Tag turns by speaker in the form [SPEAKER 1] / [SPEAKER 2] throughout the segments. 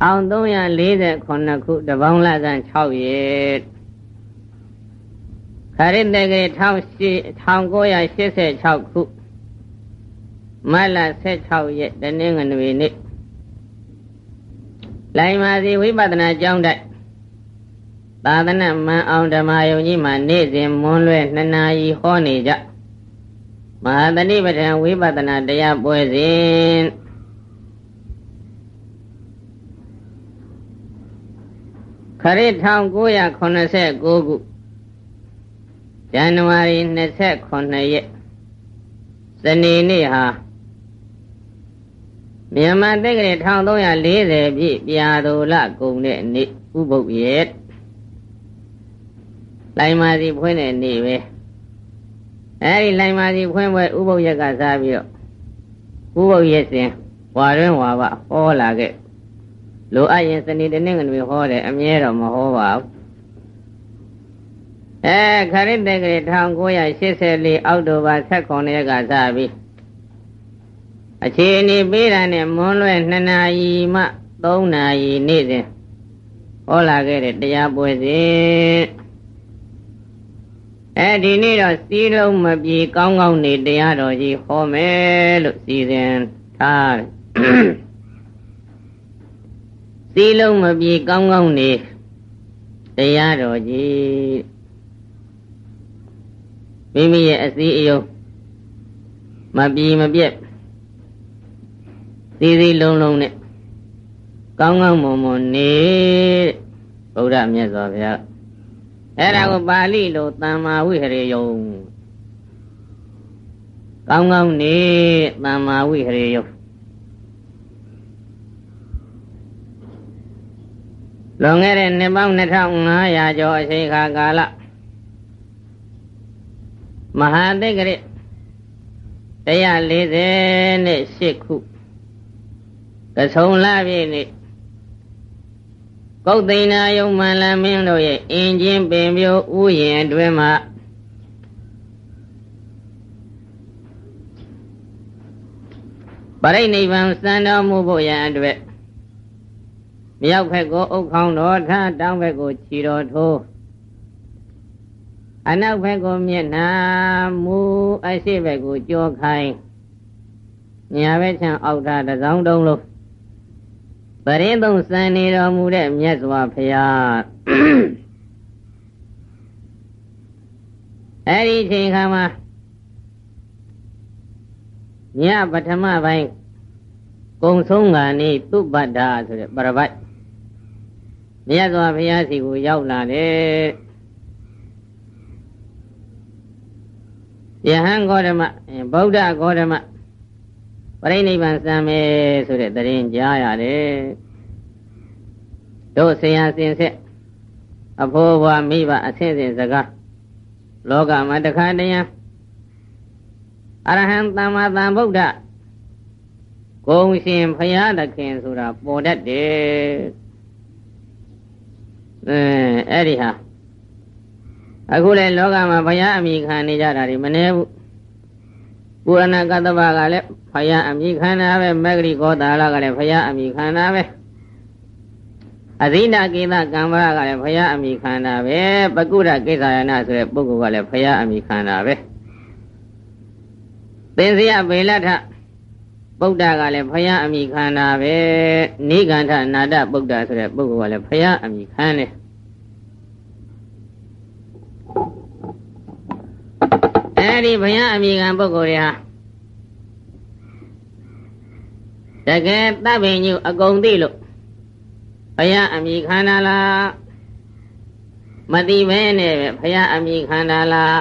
[SPEAKER 1] 1348ခုတပေါင်းလဆန်း6ရက်ခရစ်တက္ကရာ1986ခုမတ်လ16ရက်တနင်္ဂနွေနေ့လိုင်မာစီဝိပဿနာကျောင်းတိုက်သာသနာမှန်အောင်ဓမ္မယုံကြီးမှာနေ့စဉ်မွန်းလွဲ2နာရီဟောနေကြမဟာတဏိပဋ္ဌာန်ဝိပဿနာတရားပွဲစဉ် ခရစ်1989ခုဇန်နဝါရီ29ရက်စနေနေ့ဟာမြန်မာတက္ကရာ1340ပြည့်ပြာသူလကုန်တဲ့နေ့ဥပုပ်ရဲ့လိုင်မာစီဖွင့်တဲ့နေ့ပဲအဲဒီလိုင်မာစီဖွင့်ပွဲဥပုပ်ရက်ကစားပြီးတော့ဥပုပ်ရက်စဉ်ဝါတွင်ဝါပဟောလာခဲ့ လိုအပ်ရင်စနေတနေ့ကတွေဟောတယ်အမြဲတော့မဟောပါဘူးအဲခရစ်တက္ကရာ1984အောက်တိုဘာ16ရက်ကစပြီးအခြေအနေပေးတာနဲ့မွန်းလွဲ2နာရီမှ3နာရီနေ့စဉ်ဟောလာခဲ့တဲ့တရားပွဲစဉ်အဲဒီနေ့တော့စီးလုံးမပြေကောင်းကောင်းနေတရားတော်ကြီးဟောမယ်လို့စီစဉ်ထားတယ် စီးလုံးမပြေကောင်းကောင်းနေတရားတော်ကြီးမိမိရဲ့အစည်းအယုံမပြေမပြက်သေးသေးလုံးလုံးနဲ့ကောင်းကောင်းမွန်မွန်နေဗုဒ္ဓမြတ်စွာဘုရားအဲ့ဒါကိုပါဠိလိုတမ္မာဝိဟရေယုံကောင်းကောင်းနေတမ္မာဝိဟရေယုံ လွန်ခဲ့တဲ့နှစ်ပေါင်း2500ကျော်အချိန်ခါကာလမဟာသက္ကရ148ခုကဆုံလပြည့်နေ့ကုတ်သိဏယုံမှန်လမင်းတို့ရဲ့အင်ချင်းပင်မျိုးဥယျင်အတွင်းမှာပရိနိဗ္ဗာန်စံတော်မူဖို့ရန်အတွက် မြောက်ဘက်ကိုအုတ်ခေါင်းတော်ထားတောင်ဘက်ကိုခြီတော်ထိုးအနောက်ဘက်ကိုမျက်နှာမူအရှိဘက်ကိုကြောခိုင်းညာဘက်ချံအောက်ထားတစောင်းတုံးလုံးပရိသုံးစံနေတော်မူတဲ့မြတ်စွာဘုရားအဲ့ဒီချိန်ခါမှာညပထမပိုင်းကုံဆုံးကနေသူပတ္တာဆိုတဲ့ပရပိုက် မြတ်စွာဘုရားစီကိုရောက်လာတယ်ယဟန်ဂေါတမဗုဒ္ဓဂေါတမပရိနိဗ္ဗာန်စံမယ်ဆိုတဲ့တရင်ကြားရတယ်တို့ဆရာစင်ဆက်အဖိုးဘွားမိဘအဆင့်စဉ်စကားလောကမှာတခါတည်းအရဟံသမ္မာသမ္ဗုဒ္ဓဂုံရှင်ဖရာသခင်ဆိုတာပေါ်တတ်တယ် အဲအဲ့ဒီဟာအခုလေလောကမှာဘုရားအမိခံနေကြတာဒီမနေဘူးပုရဏကတ္တဗကလည်းဘုရားအမိခံတာပဲမဂ္ဂရိကောတာလကလည်းဘုရားအမိခံတာပဲအဇိနာကိသကံဗရကလည်းဘုရားအမိခံတာပဲပကုရကိစ္ဆာယနာဆိုတဲ့ပုဂ္ဂိုလ်ကလည်းဘုရားအမိခံတာပဲသင်္စယဗေလထ ဗုဒ္ဓကလည်းဘုရားအမိခံတာပဲနိဂန္ဓနာတဗုဒ္ဓဆိုတဲ့ပုဂ္ဂိုလ်ကလည်းဘုရားအမိခံတယ်အဲဒီဘုရားအမိခံပုဂ္ဂိုလ်တွေဟာတကယ်တပ်ပင်ညုအကုန်သိလို့ဘုရားအမိခံတာလားမသိပဲနဲ့ပဲဘုရားအမိခံတာလား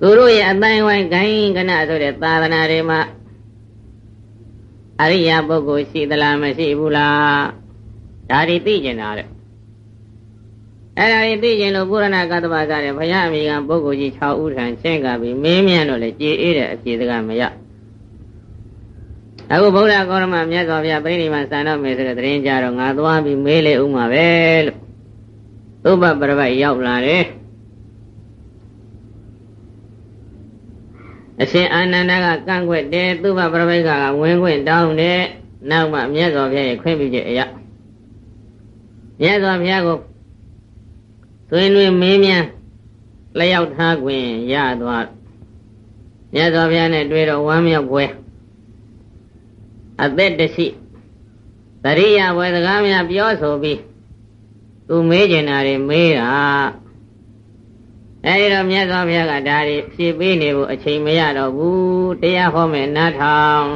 [SPEAKER 1] သူတို့ရဲ့အတိုင်းဝိုင်းဂိုင်းကနဆိုတဲ့သာသနာတွေမှာအရိယာပုဂ္ဂိုလ်ရှိသလားမရှိဘူးလားဒါတွေသိကျင်တာတဲ့အဲ့ဒါတွေသိကျင်လို့ပုရဏကတ္တဗကတဲ့ဘုရားအမိကပုဂ္ဂိုလ်ကြီး6ဦးထံရှင်းကပြီးမင်းမြန်တော့လေကြည်အေးတဲ့အပြေစကားမရအခုဗုဒ္ဓကောရမမြတ်စွာဘုရားပြိဋိဘံစံတော့မယ်ဆိုတဲ့သတင်းကြတော့ငါသွားပြီးမေးလေဥမှာပဲလို့သုဘပရပိုက်ရောက်လာတယ် အရှင်အာနန္ဒကကန့်ွက်တယ်သုဘပရပိုက်ကဝင်ခွင့်တောင်းတယ်နောက်မှမြတ်စွာဘုရားရဲ့ခွင့်ပြုချက်အရာမြတ်စွာဘုရားကိုသွင်းတွင်မင်းများလျှောက်ထားခွင့်ရသွားမြတ်စွာဘုရားနဲ့တွေ့တော့ဝမ်းမြောက်ပွဲအသက်တရှိတရိယာဝေစကားများပြောဆိုပြီးသူမေးကျင်တာတွေမေးတာ အဲဒီတော့မြတ်စွာဘုရားကဒါတွေဖြည့်ပေးနေဖို့အချိန်မရတော့ဘူးတရားဟောမယ်နားထောင်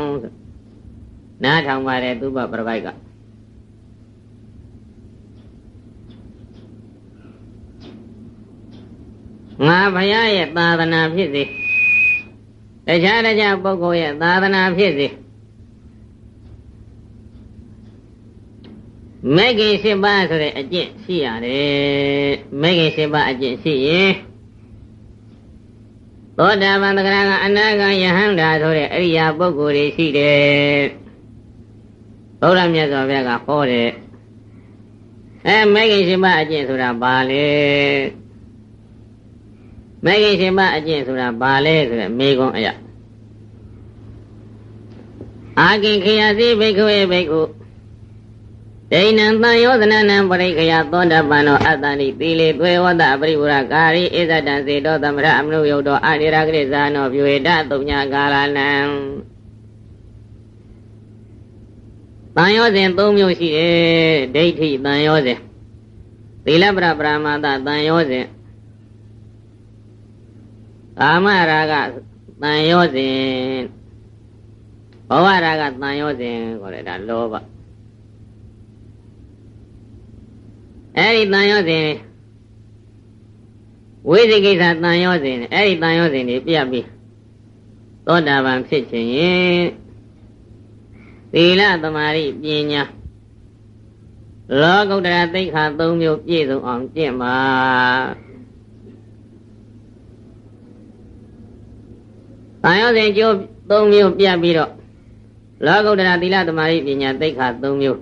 [SPEAKER 1] နားထောင်ပါတယ်သူ့ဘပရပိုက်ကငါဘုရားရဲ့သာသနာဖြစ်စေတခြားတခြားပုဂ္ဂိုလ်ရဲ့သာသနာဖြစ်စေမဲခင်၈ပါးဆိုတဲ့အကျင့်ရှိရတယ်မဲခင်၈ပါးအကျင့်ရှိရင် သောတာပန်တဂရကအနာဂံယဟန္တာဆိုတဲ့အရိယာပုဂ္ဂိုလ်တွေရှိတယ်ဘုရားမြတ်စွာဘုရားကဟောတယ်အဲမဲခင်၈ပါးအကျင့်ဆိုတာဘာလဲမဲခင်ရှင်မအကျင့်ဆိုတာဘာလဲဆိုတဲ့မေခွန်းအရာအာကိခယတိဘိက္ခဝေဘိက္ခု ဒိဏံတန်ယောသနနံပရိခယသောတပန်သောအတ္တနိသီလေသွေဝတပရိဝရကာရိဣဇတံစေတောသမရအမနုယုတ်တောအာနိရဂရိဇာနောပြွေတတုံညာကာလနံတန်ယောစဉ်၃မျိုးရှိတယ်ဒိဋ္ဌိတန်ယောစဉ်သီလပရပရမတတန်ယောစဉ်ကာမရာဂတန်ရောစဉ်ဘဝရာဂတန်ရောစဉ်ခေါ်တယ်ဒါလောဘ အဲ့ဒီတန်ရောစဉ်ဝိသိကိစ္စတန်ရောစဉ်အဲ့ဒီတန်ရောစဉ်တွေပြပြီးသောတာပန်ဖြစ်ခြင်းရင်သီလသမာဓိပညာလောကုတ္တရာသိက္ခာ၃မျိုးပြည့်စုံအောင်ကျင့်ပါ။တာယောစဉ်ကျိုး၃မျိုးပြပြီးတော့လောကုတ္တရာသီလသမာဓိပညာသိက္ခာ၃မျိုး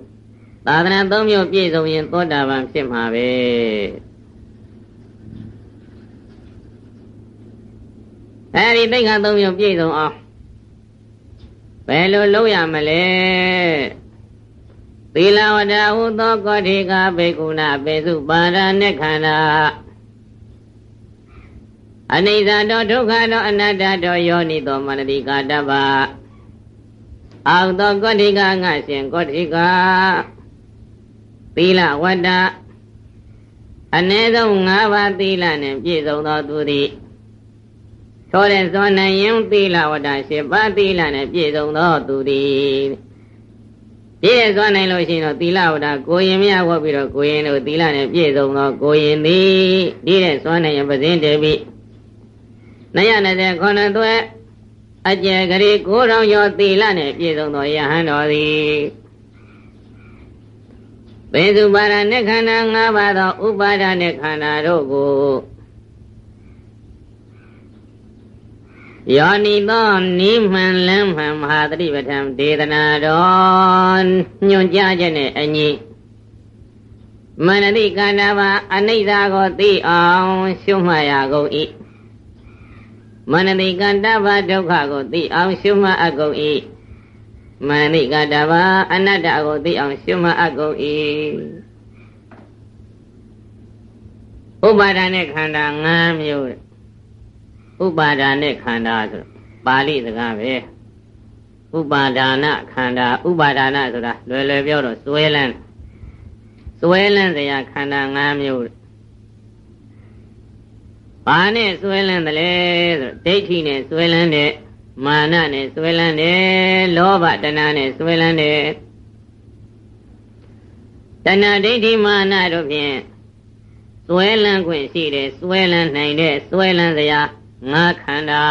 [SPEAKER 1] သာသနာ၃မျိုးပြည့်စုံရင်သောတာပန်ဖြစ်မှာပဲ။အဲဒီသိက္ခာ၃မျိုးပြည့်စုံအောင်ဘယ်လိုလုပ်ရမလဲသီလဝတ္တဟုသောကောဋိကဘေကုဏဘေစုပါရဏေခန္ဓာအနိစ္စတောဒုက္ခတောအနတ္တတောယောနိတောမနတိကာတပအာဟုသောကောဋ္ဌိကငါရှင်ကောဋ္ဌိက သီလဝတ္တအ ਨੇ ဆုံး၅ပါးသီလနှင့်ပြည့်စုံသောသူသည်သောတဲ့ဇောနိုင်ယံသီလဝတ္တ၈ပါးသီလနှင့်ပြည့်စုံသောသူသည်ပြည့်စွာနိုင်လို့ရှိရင်တော့သီလဝဒကိုရင်မြဝတ်ပြီးတော့ကိုရင်တို့သီလနဲ့ပြည့်စုံသောကိုရင်သည်ဒီတဲ့စွာနိုင်ရင်ပဇင်းတေပြီး229သွဲအကျယ်ကလေး9000ကျော်သီလနဲ့ပြည့်စုံသောယဟန်တော်သည် ဘေစုပါရနဲ့ခန္ဓာ၅ပါးသောဥပါဒနဲ့ခန္ဓာတို့ကိုယောနိသောနိမှန်လမ်းမှန်မဟာတတိပဋ္ဌံဒေသနာတော်ညွန်ကြားချက်နဲ့အညီမနတိကန္နာပါအနိစ္စကိုသိအောင်ရှုမှတ်ရကုန်၏မနတိကတဗ္ဗဒုက္ခကိုသိအောင်ရှုမှတ်အပ်ကုန်၏ မနတိကတဗ္ဗအနတ္တကိုသိအောင်ရှုမှတ်အပ်ကုန်၏ဥပါဒာနဲ့ခန္ဓာ၅မျိုးဥပါဒာနဲ့ခန္ဓာဆိုပါဠိစကားပဲဥပါဒာနခန္ဓာဥပါဒာနဆိုတာလွယ်လွယ်ပြောတော့စွဲလန်းစွဲလန်းစရာခန္ဓာ၅မျိုးဘာနဲ့ဆွဲလန်းတယ်လဲဆိုဒိဋ္ဌိနဲ့ဆွဲလန်းတယ် မာနနဲ့ဆွဲလန်းတယ်လောဘတဏှာနဲ့ဆွဲလန်းတယ်တဏှာဒိဋ္ဌိမာနတို့ဖြင့်ဆွဲလန်းခွင့်ရှိတယ်ဆွဲလန်းနိုင်တဲ့ဆွဲလန်းစရာငါခန္ဓာ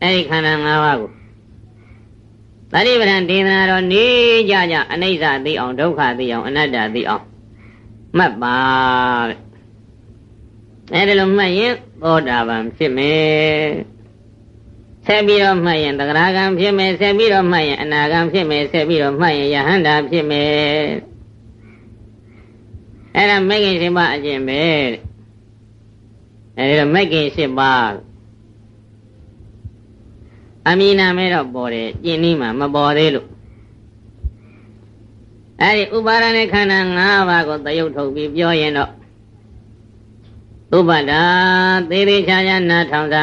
[SPEAKER 1] အဲ့ဒီခန္ဓာ၅ပါးကိုသတိပဋ္ဌာန်ဒေသနာတော်နေကြကြအနိစ္စသိအောင်ဒုက္ခသိအောင်အနတ္တသိအောင်မှတ်ပါတဲ့အဲဒီလိုမှတ်ရင်သောတာပန်ဖြစ်မယ် ဆက်ပြီးတော့မှတ်ရင်သဂရကံဖြစ်မယ်ဆက်ပြီးတော့မှတ်ရင်အနာကံဖြစ်မယ်ဆက်ပြီးတော့မှတ်ရင်ယဟန္တာဖြစ်မယ်အဲ့ဒါမဂ္ဂင်ရှင်ပါအကျင့်ပဲအဲဒီတော့မဂ္ဂင်ရှင်ပါအမိနာမဲတော့ပေါ်တယ်ကျင့်နည်းမှာမပေါ်သေးလို့အဲဒီဥပါဒနဲ့ခန္ဓာ၅ပါးကိုသရုပ်ထုတ်ပြီးပြောရင်တော့ဥပဒါသေးသေးချာချာနားထောင်တာ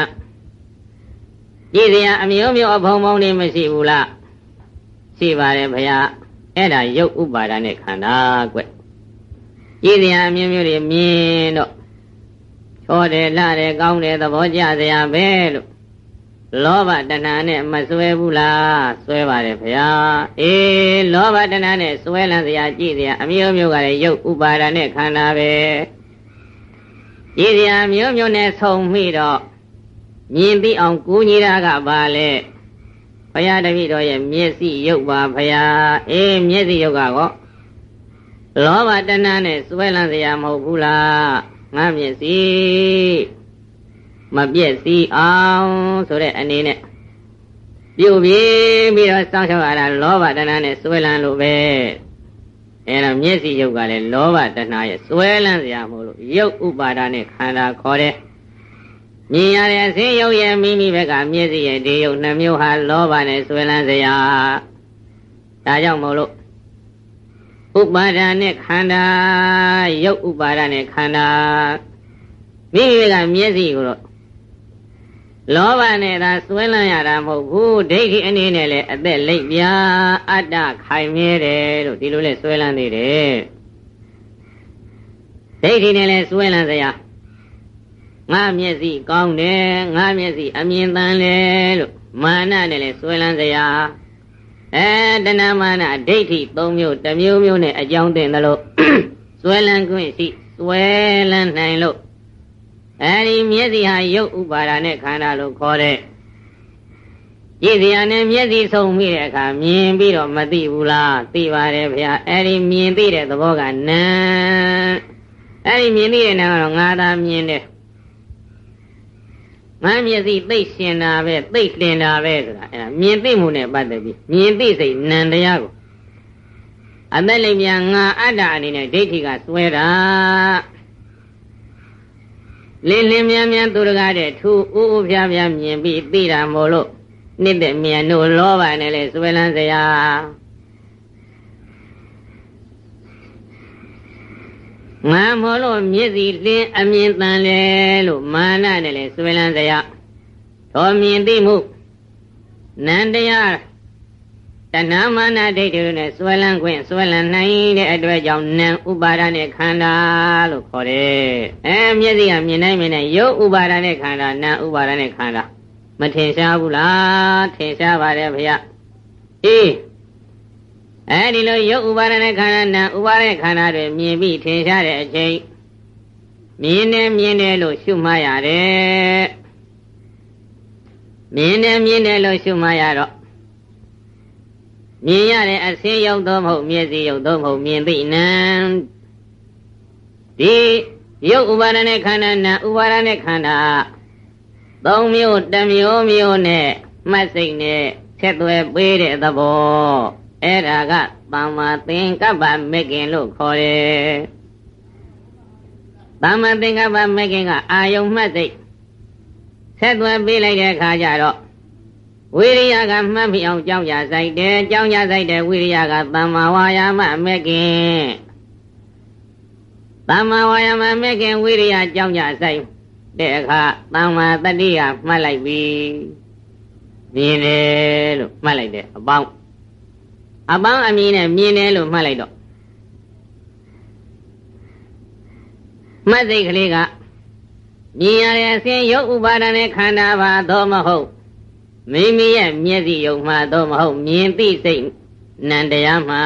[SPEAKER 1] ကြည်စရာအမျိုးမျိုးအဖုံဖုံတွေမရှိဘူးလားရှိပါတယ်ဗျာအဲ့ဒါရုပ်ဥပါဒနဲ့ခန္ဓာကွကြည်စရာအမျိုးမျိုးတွေမြင်တော့ချောတယ်လှတယ်ကောင်းတယ်သဘောကျစရာပဲလို့လောဘတဏှာနဲ့မစွဲဘူးလားစွဲပါတယ်ဗျာအေးလောဘတဏှာနဲ့စွဲလန်းစရာကြည့်စရာအမျိုးမျိုးကလည်းရုပ်ဥပါဒနဲ့ခန္ဓာပဲကြည့်စရာမျိုးမျိုးနဲ့ဆုံမိတော့ မြင်သိအောင်ကူညီတာကပါလေဘုရားတပည့်တော်ရဲ့မျက်စိရုပ်ပါဘုရားအေးမျက်စိရုပ်ကောလောဘတဏှာနဲ့စွဲလန်းစရာမဟုတ်ဘူးလားငါမျက်စိမပြည့်စည်အောင်ဆိုတဲ့အနေနဲ့ပြုတ်ပြေးပြီးတော့စောင့်ရှောက်ရတာလောဘတဏှာနဲ့စွဲလန်းလို့ပဲအဲတော့မျက်စိရုပ်ကလည်းလောဘတဏှာရဲ့စွဲလန်းစရာမဟုတ်လို့ရုပ်ဥပါဒနဲ့ခန္ဓာခေါ်တယ် မြင်ရတဲ့အစင်းရုပ်ရဲ့မိမိဘက်ကမျက်စိရဲ့ဒီရုပ်နှမျိုးဟာလောဘနဲ့ဆွဲလန်းစရာဒါကြောင့်မို့လို့ဥပါဒာနဲ့ခန္ဓာရုပ်ဥပါဒာနဲ့ခန္ဓာမိမိကမျက်စိကိုတော့လောဘနဲ့သာစွဲလန်းရတာမဟုတ်ဘူးဒိဋ္ဌိအနေနဲ့လည်းအသက်လိပ်ပြာအတ္တခိုင်မြဲတယ်လို့ဒီလိုလဲစွဲလန်းနေတယ်ဒိဋ္ဌိနဲ့လည်းစွဲလန်းစရာ ငါမျက်စိကောင်းတယ်ငါမျက်စိအမြင်တန်လေလို့မာနနဲ့လည်းစွဲလန်းစရာအဲတဏမာနဒိဋ္ဌိ၃မျိုးတစ်မျိုးမျိုးနဲ့အကြောင်းတင်တယ်လို့စွဲလန်းခွင့်ရှိစွဲလန်းနိုင်လို့အဲဒီမျက်စိဟာရုပ်ဥပါဒာနဲ့ခန္ဓာလို့ခေါ်တဲ့ကြည့်စရာနဲ့မျက်စိဆုံးမိတဲ့အခါမြင်ပြီးတော့မသိဘူးလားသိပါတယ်ဗျာအဲဒီမြင်သိတဲ့သဘောကနာအဲဒီမြင်သိတဲ့နာကတော့ငါသာမြင်တယ် ငါမျက်စိသိရှင်တာပဲသိလင်တာပဲဆိုတာအဲ့ဒါမြင်သိမှုနဲ့ပတ်သက်ပြီးမြင်သိစိတ်နံတရားကိုအသက်လိမ်ပြန်ငါအတ္တအနေနဲ့ဒိဋ္ဌိကစွဲတာလင်းလင်းမြန်မြန်သူတကားတဲ့ထူဥဥဖြားဖြားမြင်ပြီးသိတာမို့လို့နှစ်သက်မြန်တို့လောဘနဲ့လေစွဲလန်းစရာ ငါမောလို့မျက်စီလင်းအမြင်တန်လေလို့မာနနဲ့လေဆွေလန်းစရာတော်မြင်သိမှုနန္တရားတဏမာနဒိဋ္ဌိတို့နဲ့ဆွဲလန်းခွင့်ဆွဲလန်းနိုင်တဲ့အတွက်ကြောင့်နံဥပါဒနဲ့ခန္ဓာလို့ခေါ်တယ်အဲမျက်စိကမြင်နိုင်မြင်နိုင်ရုပ်ဥပါဒနဲ့ခန္ဓာနံဥပါဒနဲ့ခန္ဓာမထင်ရှားဘူးလားထင်ရှားပါတယ်ဗျာအေး အဲဒီလိုရုပ်ဥပါဒနဲ့ခန္ဓာနာဥပါဒနဲ့ခန္ဓာတွေမြင်ပြီးထင်ရှားတဲ့အချိန်မြင်တယ်မြင်တယ်လို့ရှုမှတ်ရတယ်မြင်တယ်မြင်တယ်လို့ရှုမှတ်ရတော့မြင်ရတဲ့အစင်းရောက်သောမဟုတ်မျက်စိရောက်သောမဟုတ်မြင်သိနံဒီရုပ်ဥပါဒနဲ့ခန္ဓာနာဥပါဒနဲ့ခန္ဓာသုံးမျိုးတစ်မျိုးမျိုးနဲ့မှတ်စိတ်နဲ့ဆက်သွယ်ပေးတဲ့သဘော အဲ့ဒါကသမ္မာသင်္ကပ္ပမဂ္ဂင်လို့ခေါ်တယ်သမ္မာသင်္ကပ္ပမဂ္ဂင်ကအာယုံမှတ်စိတ်ဆက်သွယ်ပေးလိုက်တဲ့အခါကျတော့ဝိရိယကမှတ်မိအောင်ကြောင်းကြဆိုင်တယ်ကြောင်းကြဆိုင်တယ်ဝိရိယကသမ္မာဝါယာမမဂ္ဂင်သမ္မာဝါယာမမဂ္ဂင်ဝိရိယကြောင်းကြဆိုင်တဲ့အခါသမ္မာတတိယမှတ်လိုက်ပြီမြင်တယ်လို့မှတ်လိုက်တယ်အပေါင်း အပန်းအမြင်နဲ့မြင်တယ်လို့မှတ်လိုက်တော့မှတ်စိတ်ကလေးကမြင်ရတဲ့အစဉ်ရုပ်ဥပါဒနဲ့ခန္ဓာပါတော့မဟုတ်မိမိရဲ့မျက်စိယုံမှတော့မဟုတ်မြင်သိစိတ်နံတရားမှာ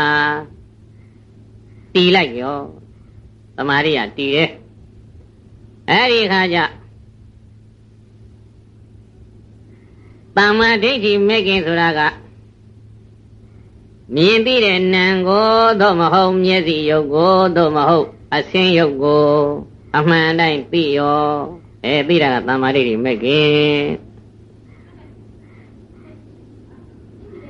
[SPEAKER 1] တီးလိုက်ရောသမာဓိကတီးတယ်အဲ့ဒီခါကျတမ္မာဒိဋ္ဌိမဲ့ခင်ဆိုတာက မြင်သိတဲ့နံကိုတော့မဟုတ်မျက်စိရုပ်ကိုတော့မဟုတ်အဆင်းရုပ်ကိုအမှန်တိုင်းသိရောအဲသိတာကသမာဓိတွေမဲ့ခင်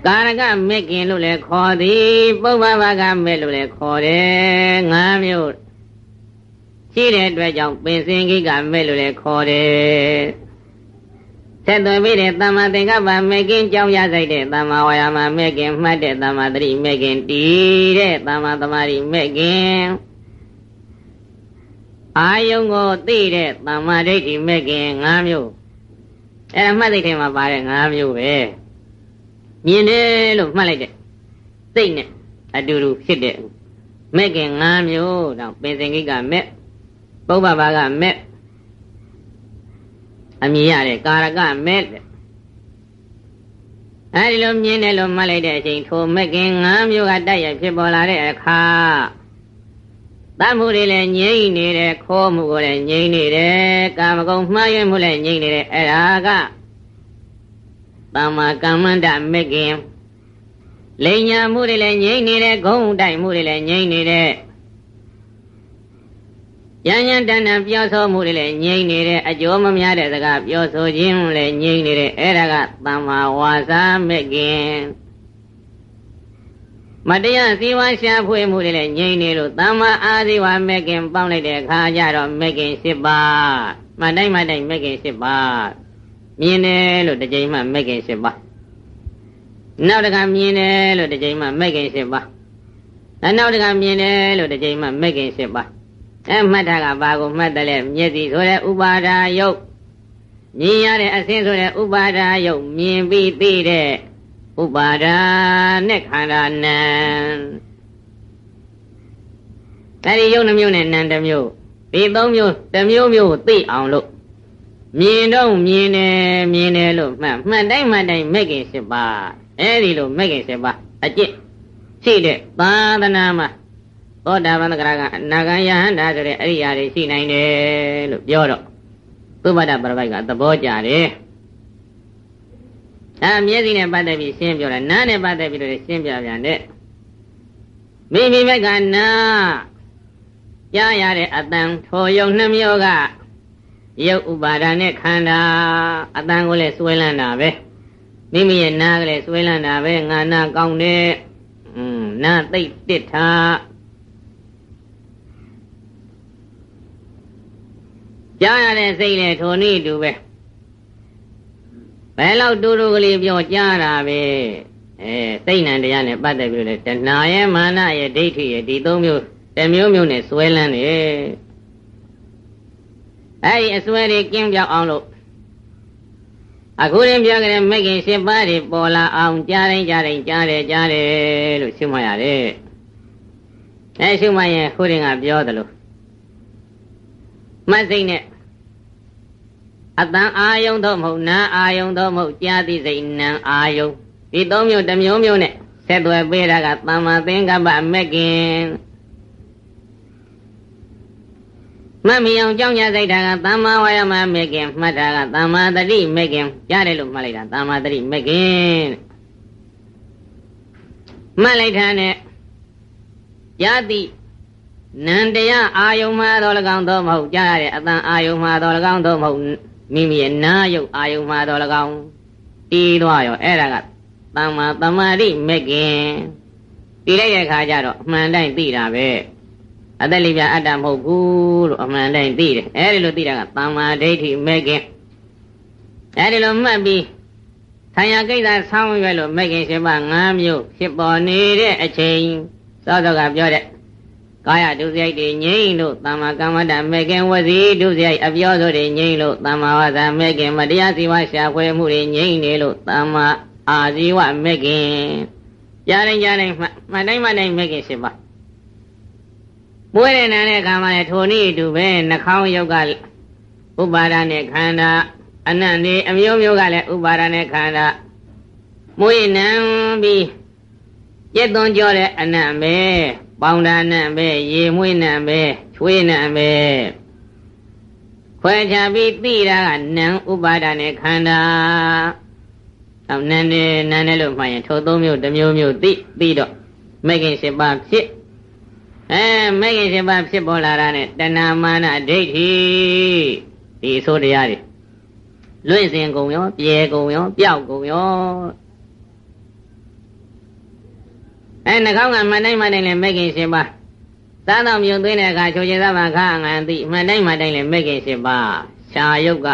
[SPEAKER 1] ကာရကမဲ့ခင်လို့လည်းခေါ်သည်ပုဗ္ဗဘာကမဲ့လို့လည်းခေါ်တယ်ငါးမျိုးရှိတဲ့အတွက်ကြောင့်ပင်စင်ကိကမဲ့လို့လည်းခေါ်တယ် ဆက်သွယ်ပြီးတဲ့သမ္မာသင်္ကပ္ပမေကင်းကြောင်းရဆိုင်တဲ့သမ္မာဝါယာမမေကင်းမှတ်တဲ့သမ္မာတတိမေကင်းတည်တဲ့သမ္မာသမာဓိမေကင်းအာယုံကိုသိတဲ့သမ္မာဒိဋ္ဌိမေကင်း၅မျိုးအဲ့ဒါမှတ်သိတဲ့မှာပါတဲ့၅မျိုးပဲမြင်တယ်လို့မှတ်လိုက်တဲ့သိနဲ့အတူတူဖြစ်တဲ့မေကင်း၅မျိုးတော့ပင်စင်ကိကမေပုဗ္ဗဘာကမေ အမြင်ရတဲ့ကာရကမဲ့အဲဒီလိုမြင်တယ်လို့မှတ်လိုက်တဲ့အချိန်ထိုမက်ကင်၅မျိုးကတိုက်ရိုက်ဖြစ်ပေါ်လာတဲ့အခါတမှုတွေလည်းငြိမ့်နေတယ်ခိုးမှုကိုလည်းငြိမ့်နေတယ်ကာမဂုဏ်မှားယွင်းမှုလည်းငြိမ့်နေတယ်အဲ့ဒါကသမ္မာကမ္မန္တမက်ကင်လိညာမှုတွေလည်းငြိမ့်နေတယ်ဂုံတိုက်မှုတွေလည်းငြိမ့်နေတယ် ရញ្ញတဏ္ဍပြောဆိုမှုတွေလည်းငြိမ့်နေတယ်အကျိုးမများတဲ့စကားပြောဆိုခြင်းလည်းငြိမ့်နေတယ်အဲ့ဒါကသမ္မာဝါစာမဲ့ခင်မတရားစည်းဝါးရှာဖွေမှုတွေလည်းငြိမ့်နေလို့သမ္မာအာဇီဝမဲ့ခင်ပေါင်းလိုက်တဲ့အခါကျတော့မဲ့ခင်၈ပါးမတိုင်းမတိုင်းမဲ့ခင်၈ပါးမြင်တယ်လို့တစ်ကြိမ်မှမဲ့ခင်၈ပါးနောက်တစ်ခါမြင်တယ်လို့တစ်ကြိမ်မှမဲ့ခင်၈ပါးနောက်တစ်ခါမြင်တယ်လို့တစ်ကြိမ်မှမဲ့ခင်၈ပါး အဲမှတ်တာကဘာကိုမှတ်တယ်လဲမျက်စိဆိုတဲ့ဥပါဒါယုတ်မြင်ရတဲ့အစင်းဆိုတဲ့ဥပါဒါယုတ်မြင်ပြီးသိတဲ့ဥပါဒါနဲ့ခန္ဓာနံအဲဒီယုတ်နှမျိုးနဲ့နံတစ်မျိုးဒီသုံးမျိုးတစ်မျိုးမျိုးကိုသိအောင်လို့မြင်တော့မြင်တယ်မြင်တယ်လို့မှတ်မှတ်တိုင်းမှတ်တိုင်းမဲ့ခင်၈ပါးအဲဒီလိုမဲ့ခင်၈ပါးအကျင့်ရှိတဲ့သာသနာမှာ သောတာပန်သကရာကအနာဂံယဟန္တာဆိုတဲ့အရိယာတွေရှိနိုင်တယ်လို့ပြောတော့သုဘဒပရပိုက်ကသဘောကြတယ်အဲမျက်စိနဲ့ပတ်သက်ပြီးရှင်းပြောတယ်နားနဲ့ပတ်သက်ပြီးတော့ရှင်းပြပြန်တယ်မိမိဘက်ကနာကြားရတဲ့အတန်ထိုယုံနှမျိုးကရုပ်ဥပါဒာနဲ့ခန္ဓာအတန်ကိုလည်းစွဲလန်းတာပဲမိမိရဲ့နားကလေးစွဲလန်းတာပဲငါနာကောင်းတဲ့อืมနာသိတ်တစ်ထား ကြားရတဲ့စိတ်နဲ့ထိုနည်းတူပဲဘယ်လောက်တူတူကလေးပြောကြားတာပဲအဲစိတ်နံတရားနဲ့ပတ်သက်ပြီးတော့တဏှာရဲ့မာနရဲ့ဒိဋ္ဌိရဲ့ဒီသုံးမျိုးတမျိုးမျိုးနဲ့စွဲလန်းတယ်အဲဒီအစွဲတွေကင်းပြောင်းအောင်လို့အခုရင်ပြောကြတဲ့မိခင်ရှင်ပါးတွေပေါ်လာအောင်ကြားတိုင်းကြားတိုင်းကြားတယ်ကြားတယ်လို့ရှင်းမှရတယ်အဲရှင်းမှရင်ခုရင်ကပြောတယ်လို့ မှတ်စိတ်နဲ့အတန်အာယုံတော့မဟုတ်နာအာယုံတော့မဟုတ်ကြာတိစိတ်နံအာယုံဒီသုံးမျိုးတစ်မျိုးမျိုးနဲ့ဆက်သွယ်ပေးတာကသမ္မာသင်္ကပ္ပမက်ကင်မမီအောင်ကြောင်းရစိတ်တာကသမ္မာဝါယမမက်ကင်မှတ်တာကသမ္မာတတိမက်ကင်ကြားတယ်လို့မှတ်လိုက်တာသမ္မာတတိမက်ကင်မှတ်လိုက်တာနဲ့ယာတိ နန္တရားအာယုံမှာတော်၎င်းသောမဟုတ်ကြားရတဲ့အတန်အာယုံမှာတော်၎င်းသောမဟုတ်မိမိရဲ့နာယုတ်အာယုံမှာတော်၎င်းတီးသွားရောအဲ့ဒါကသမ္မာသမာဓိမဲ့ခင်တီးလိုက်တဲ့အခါကျတော့အမှန်တိုင်းသိတာပဲအသက်လေးပြအတ္တမဟုတ်ဘူးလို့အမှန်တိုင်းသိတယ်အဲ့ဒီလိုသိတာကသမ္မာဒိဋ္ဌိမဲ့ခင်အဲ့ဒီလိုမှတ်ပြီးဆံရကိစ္စဆောင်းရွယ်လို့မဲ့ခင်ရှင်ပါ၅မျိုးဖြစ်ပေါ်နေတဲ့အချိန်သောသောကပြောတဲ့ ကာယဒုစရိုက်တွေငြိမ့်လို့သမ္မာကမ္မတမေခင်ဝစီဒုစရိုက်အပြောဆိုတွေငြိမ့်လို့သမ္မာဝါစာမေခင်မတရားစီဝါရှာဖွေမှုတွေငြိမ့်နေလို့သမ္မာအာဇီဝမေခင်ကြားတိုင်းကြားတိုင်းမှတ်တိုင်းမှတ်တိုင်းမေခင်ရှိပါမွေးတဲ့နာနဲ့ခါမှလည်းထိုနည်းအတူပဲနှာခေါင်းယုတ်ကဥပါဒာနဲ့ခန္ဓာအနန္တေအမျိုးမျိုးကလည်းဥပါဒာနဲ့ခန္ဓာမွေးနံပြီးပြည့်သွန်ကြောတဲ့အနတ်ပဲ ပေါင်တာနဲ့ပဲရေမွေးနဲ့ပဲချွေးနဲ့ပဲခွဲခြားပြီးသိတာကနံဥပါဒနဲ့ခန္ဓာအော်နန်းနေနန်းနေလို့မှရင်ထိုသုံးမျိုးတစ်မျိုးမျိုးသိသိတော့မဲ့ခင်ရှင်ပါဖြစ်အဲမဲ့ခင်ရှင်ပါဖြစ်ပေါ်လာတာနဲ့တဏမာနဒိဋ္ဌိဒီအဆိုတရားတွေလွင့်စင်ကုန်ရော ပြေကုန်ရောပျောက်ကုန်ရော အဲနှကောင်းကမှန်တိုင်းမှန်တိုင်းလည်းမဲ့ခင်ရှင်ပါသားတော်မြုံသွင်းတဲ့အခါချိုချင်သဘာခါငံသိမှန်တိုင်းမှန်တိုင်းလည်းမဲ့ခင်ရှင်ပါရှာယုတ်က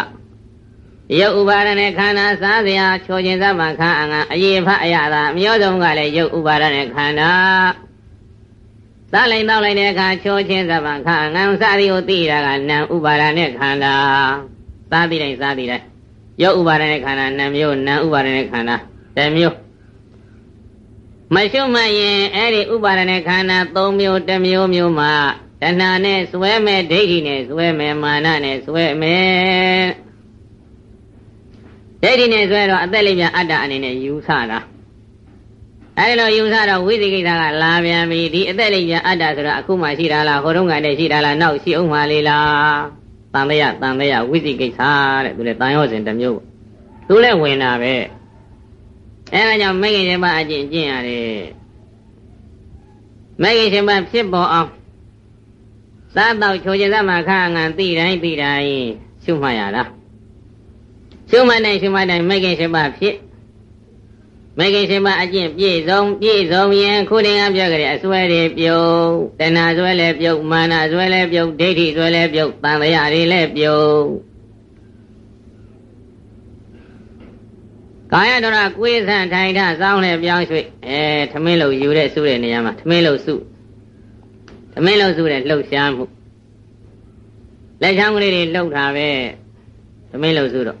[SPEAKER 1] ရုပ်ဥပါဒနဲ့ခန္ဓာစားစရာချိုခြင်းသဗ္ဗခါအငါအယေဖအယတာအမျိုးစုံကလည်းရုပ်ဥပါဒနဲ့ခန္ဓာစားလိုက်တော့လိုက်တဲ့အခါချိုခြင်းသဗ္ဗခါအငါစားသည်ကိုသိတာကနာဥပါဒနဲ့ခန္ဓာစားပြီးတိုင်းစားပြီးတိုင်းရုပ်ဥပါဒနဲ့ခန္ဓာနာမျိုးနာဥပါဒနဲ့ခန္ဓာတစ်မျိုး မရှုမှတ်ရင်အဲ့ဒီဥပါဒနဲ့ခန္ဓာ၃မျိုးတစ်မျိုးမျိုးမှာတဏှာနဲ့စွဲမဲ့ဒိဋ္ဌိနဲ့စွဲမဲ့မာနနဲ့စွဲမဲ့ဒိဋ္ဌိနဲ့စွဲတော့အသက်လေးပြန်အတ္တအနေနဲ့ယူဆတာအဲဒီလိုယူဆတော့ဝိသိကိစ္စကလာပြန်ပြီဒီအသက်လေးပြန်အတ္တဆိုတော့အခုမှရှိတာလားဟိုတုန်းကတည်းရှိတာလားနောက်ရှိအောင်မှလေးလားတန်တရတန်တရဝိသိကိစ္စတဲ့သူလည်းတန်ရောစဉ်တစ်မျိုးပေါ့သူလည်းဝင်တာပဲ အဲဒါကြောင့်မဂ္ဂင်ရှင်မအကျင့်ကျင့်ရတယ်မဂ္ဂင်ရှင်မဖြစ်ပေါ်အောင်စားတော့ချိုကျင်သမခါငံသိတိုင်းသိတိုင်းရှုမှတ်ရတာရှုမှတ်တိုင်းရှုမှတ်တိုင်းမဂ္ဂင်ရှင်မဖြစ်မဂ္ဂင်ရှင်မအကျင့်ပြည့်စုံပြည့်စုံရင်ခုတင်ကပြောကြတဲ့အစွဲတွေပြုတ်တဏှာစွဲလည်းပြုတ်မာနစွဲလည်းပြုတ်ဒိဋ္ဌိစွဲလည်းပြုတ်တန်တရားတွေလည်းပြုတ် ကာယတော်ရကွေးဆန်ထိုင်ထစောင်းလဲပြောင်းရွှေ့အဲထမင်းလို့ယူတဲ့စုတဲ့နေရာမှာထမင်းလို့စုထမင်းလို့စုတဲ့လှုပ်ရှားမှုလက်ချောင်းကလေးတွေလှုပ်တာပဲထမင်းလို့စုတော့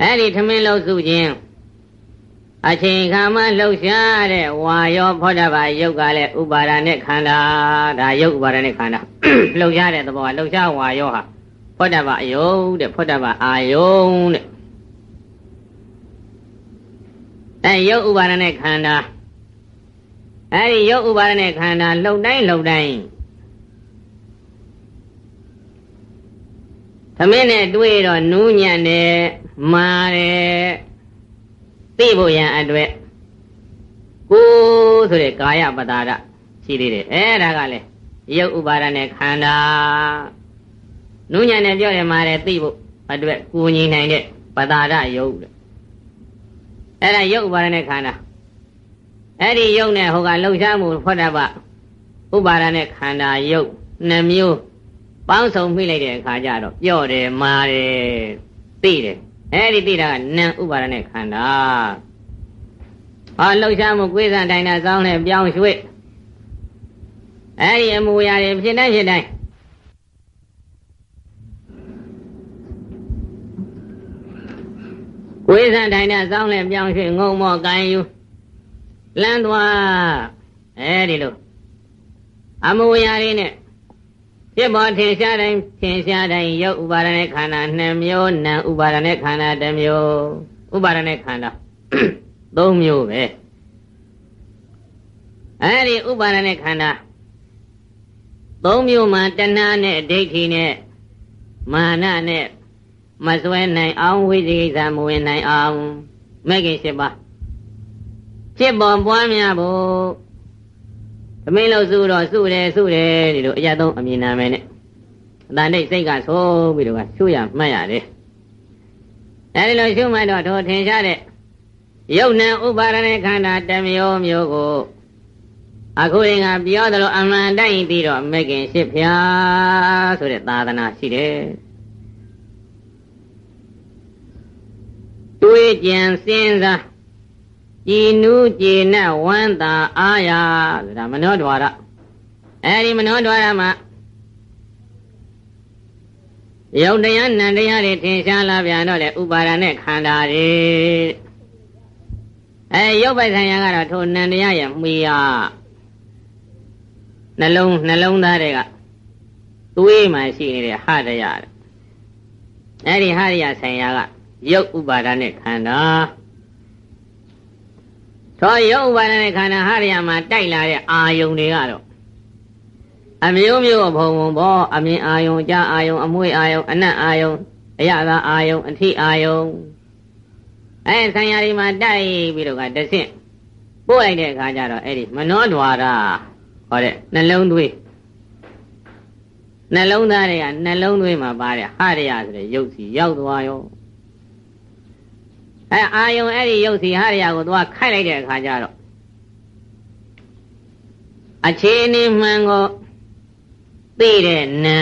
[SPEAKER 1] အဲ့ဒီထမင်းလို့စုခြင်းအချိန်ခါမှလှုပ်ရှားတဲ့ဝါရောဖောတဘာယုတ်ကလည်းဥပါဒာနဲ့ခန္ဓာဒါယုတ်ဥပါဒာနဲ့ခန္ဓာလှုပ်ရှားတဲ့သဘောကလှုပ်ရှားဝါရောဟာဖောတဘာအယုတ်တဲ့ဖောတဘာအာယုံတဲ့ အဲရုပ်ဥပါဒနဲ့ခန္ဓာအဲဒီရုပ်ဥပါဒနဲ့ခန္ဓာလှုပ်တိုင်းလှုပ်တိုင်းသမင်းနဲ့တွေ့တော့နူးညံ့တယ်မာတယ်သိဖို့ရန်အတွက်ကိုယ်ဆိုတဲ့ကာယပတာရရှိသေးတယ်အဲဒါကလေရုပ်ဥပါဒနဲ့ခန္ဓာနူးညံ့တယ်ပြောရမှာတယ်သိဖို့အတွက်ကိုညီနိုင်တဲ့ပတာရယုတ် အဲ့ဒါယုတ်ဥပါဒနဲ့ခန္ဓာအဲ့ဒီယုတ်နဲ့ဟိုကလှုပ်ရှားမှုဖွတ်တပဥပါဒနဲ့ခန္ဓာယုတ်နှမျိုးပေါင်းစုံမိလိုက်တဲ့အခါကျတော့ပြော့တယ်မာတယ်သိတယ်အဲ့ဒီသိတာကနံဥပါဒနဲ့ခန္ဓာဟောလှုပ်ရှားမှုကိုယ်စံတိုင်းတာစောင်းနဲ့ပြောင်းရွှေ့အဲ့ဒီအမူအရာတွေဖြစ်တိုင်းဖြစ်တိုင်း ဝိဇ္ဇန်တိုင်းနဲ့စောင်းနဲ့ပြောင်းရွှေ့ငုံမော့ကန်ယူလန်းသွားအဲဒီလိုအမူအရာတွေနဲ့ဖြစ်ပေါ်ထင်ရှားတိုင်းထင်ရှားတိုင်းရုပ်ဥပါဒณะခန္ဓာ2မျိုးနာဥပါဒณะခန္ဓာ1မျိုးဥပါဒณะခန္ဓာ3မျိုးပဲအဲဒီဥပါဒณะခန္ဓာ3မျိုးမှာတဏှာနဲ့ဒိဋ္ဌိနဲ့မာနနဲ့ မစွဲနိုင်အောင်ဝိသေကိစ္စမဝင်နိုင်အောင်မဲ့ခင်ရှိပါဖြစ်ပေါ်ပွားများဖို့သမင်းလို့စုတော့စုတယ်စုတယ်ဒီလိုအရသုံးအမြင်နာမယ်နဲ့အတန်တိတ်စိတ်ကဆိုးပြီးတော့ရှုရမှတ်ရတယ်အဲဒီလိုရှုမှတ်တော့ထိုထင်ရှားတဲ့ယုတ်နံဥပါဒณะခန္ဓာတမျိုးမျိုးကိုအခုရင်ကပြောသလိုအမှန်တိုင်းပြီးတော့မဲ့ခင်ရှိဖျားဆိုတဲ့သာသနာရှိတယ် တွေးကြံစဉ်းစားကြည်နူးကြည်နဲ့ဝမ်းသာအားရဆိုတာမနောဒွါရအဲဒီမနောဒွါရမှာယုတ်တရားနံတရားတွေထင်ရှားလာပြန်တော့လေဥပါဒနဲ့ခန္ဓာတွေအဲရုပ်ပိုက်ဆိုင်ရာကတော့ထိုနံတရားရဲ့မှီရနှလုံးနှလုံးသားတွေကသွေးမှရှိနေတဲ့ဟတရားအဲဒီဟတရားဆိုင်ရာက ရုပ်ဥပါဒနဲ့ခန္ဓာသောရုပ်ဥပါဒနဲ့ခန္ဓာဟာရယမှာတိုက်လာတဲ့အာယုန်တွေကတော့အမျိုးမျိုးဘုံဘုံဘောအမြင်အာယုံကြားအာယုံအမွေအာယုံအနတ်အာယုံအရသာအာယုံအထိအာယုံအဲဆံရည်မှာတိုက်ပြီးတော့ကတဆင့်ပို့လိုက်တဲ့အခါကျတော့အဲ့ဒီမနောဒွါရဟောတဲ့နှလုံးသွေးနှလုံးသားတွေကနှလုံးသွေးမှာပါတဲ့ဟာရယဆိုတဲ့ရုပ်စီရောက်သွားရော အဲအာယုံအဲ့ဒီရုပ်စီဟာရယကိုသွားခိုက်လိုက်တဲ့အခါကျတော့အခြေအနေမှန်ကိုသိတဲ့နံ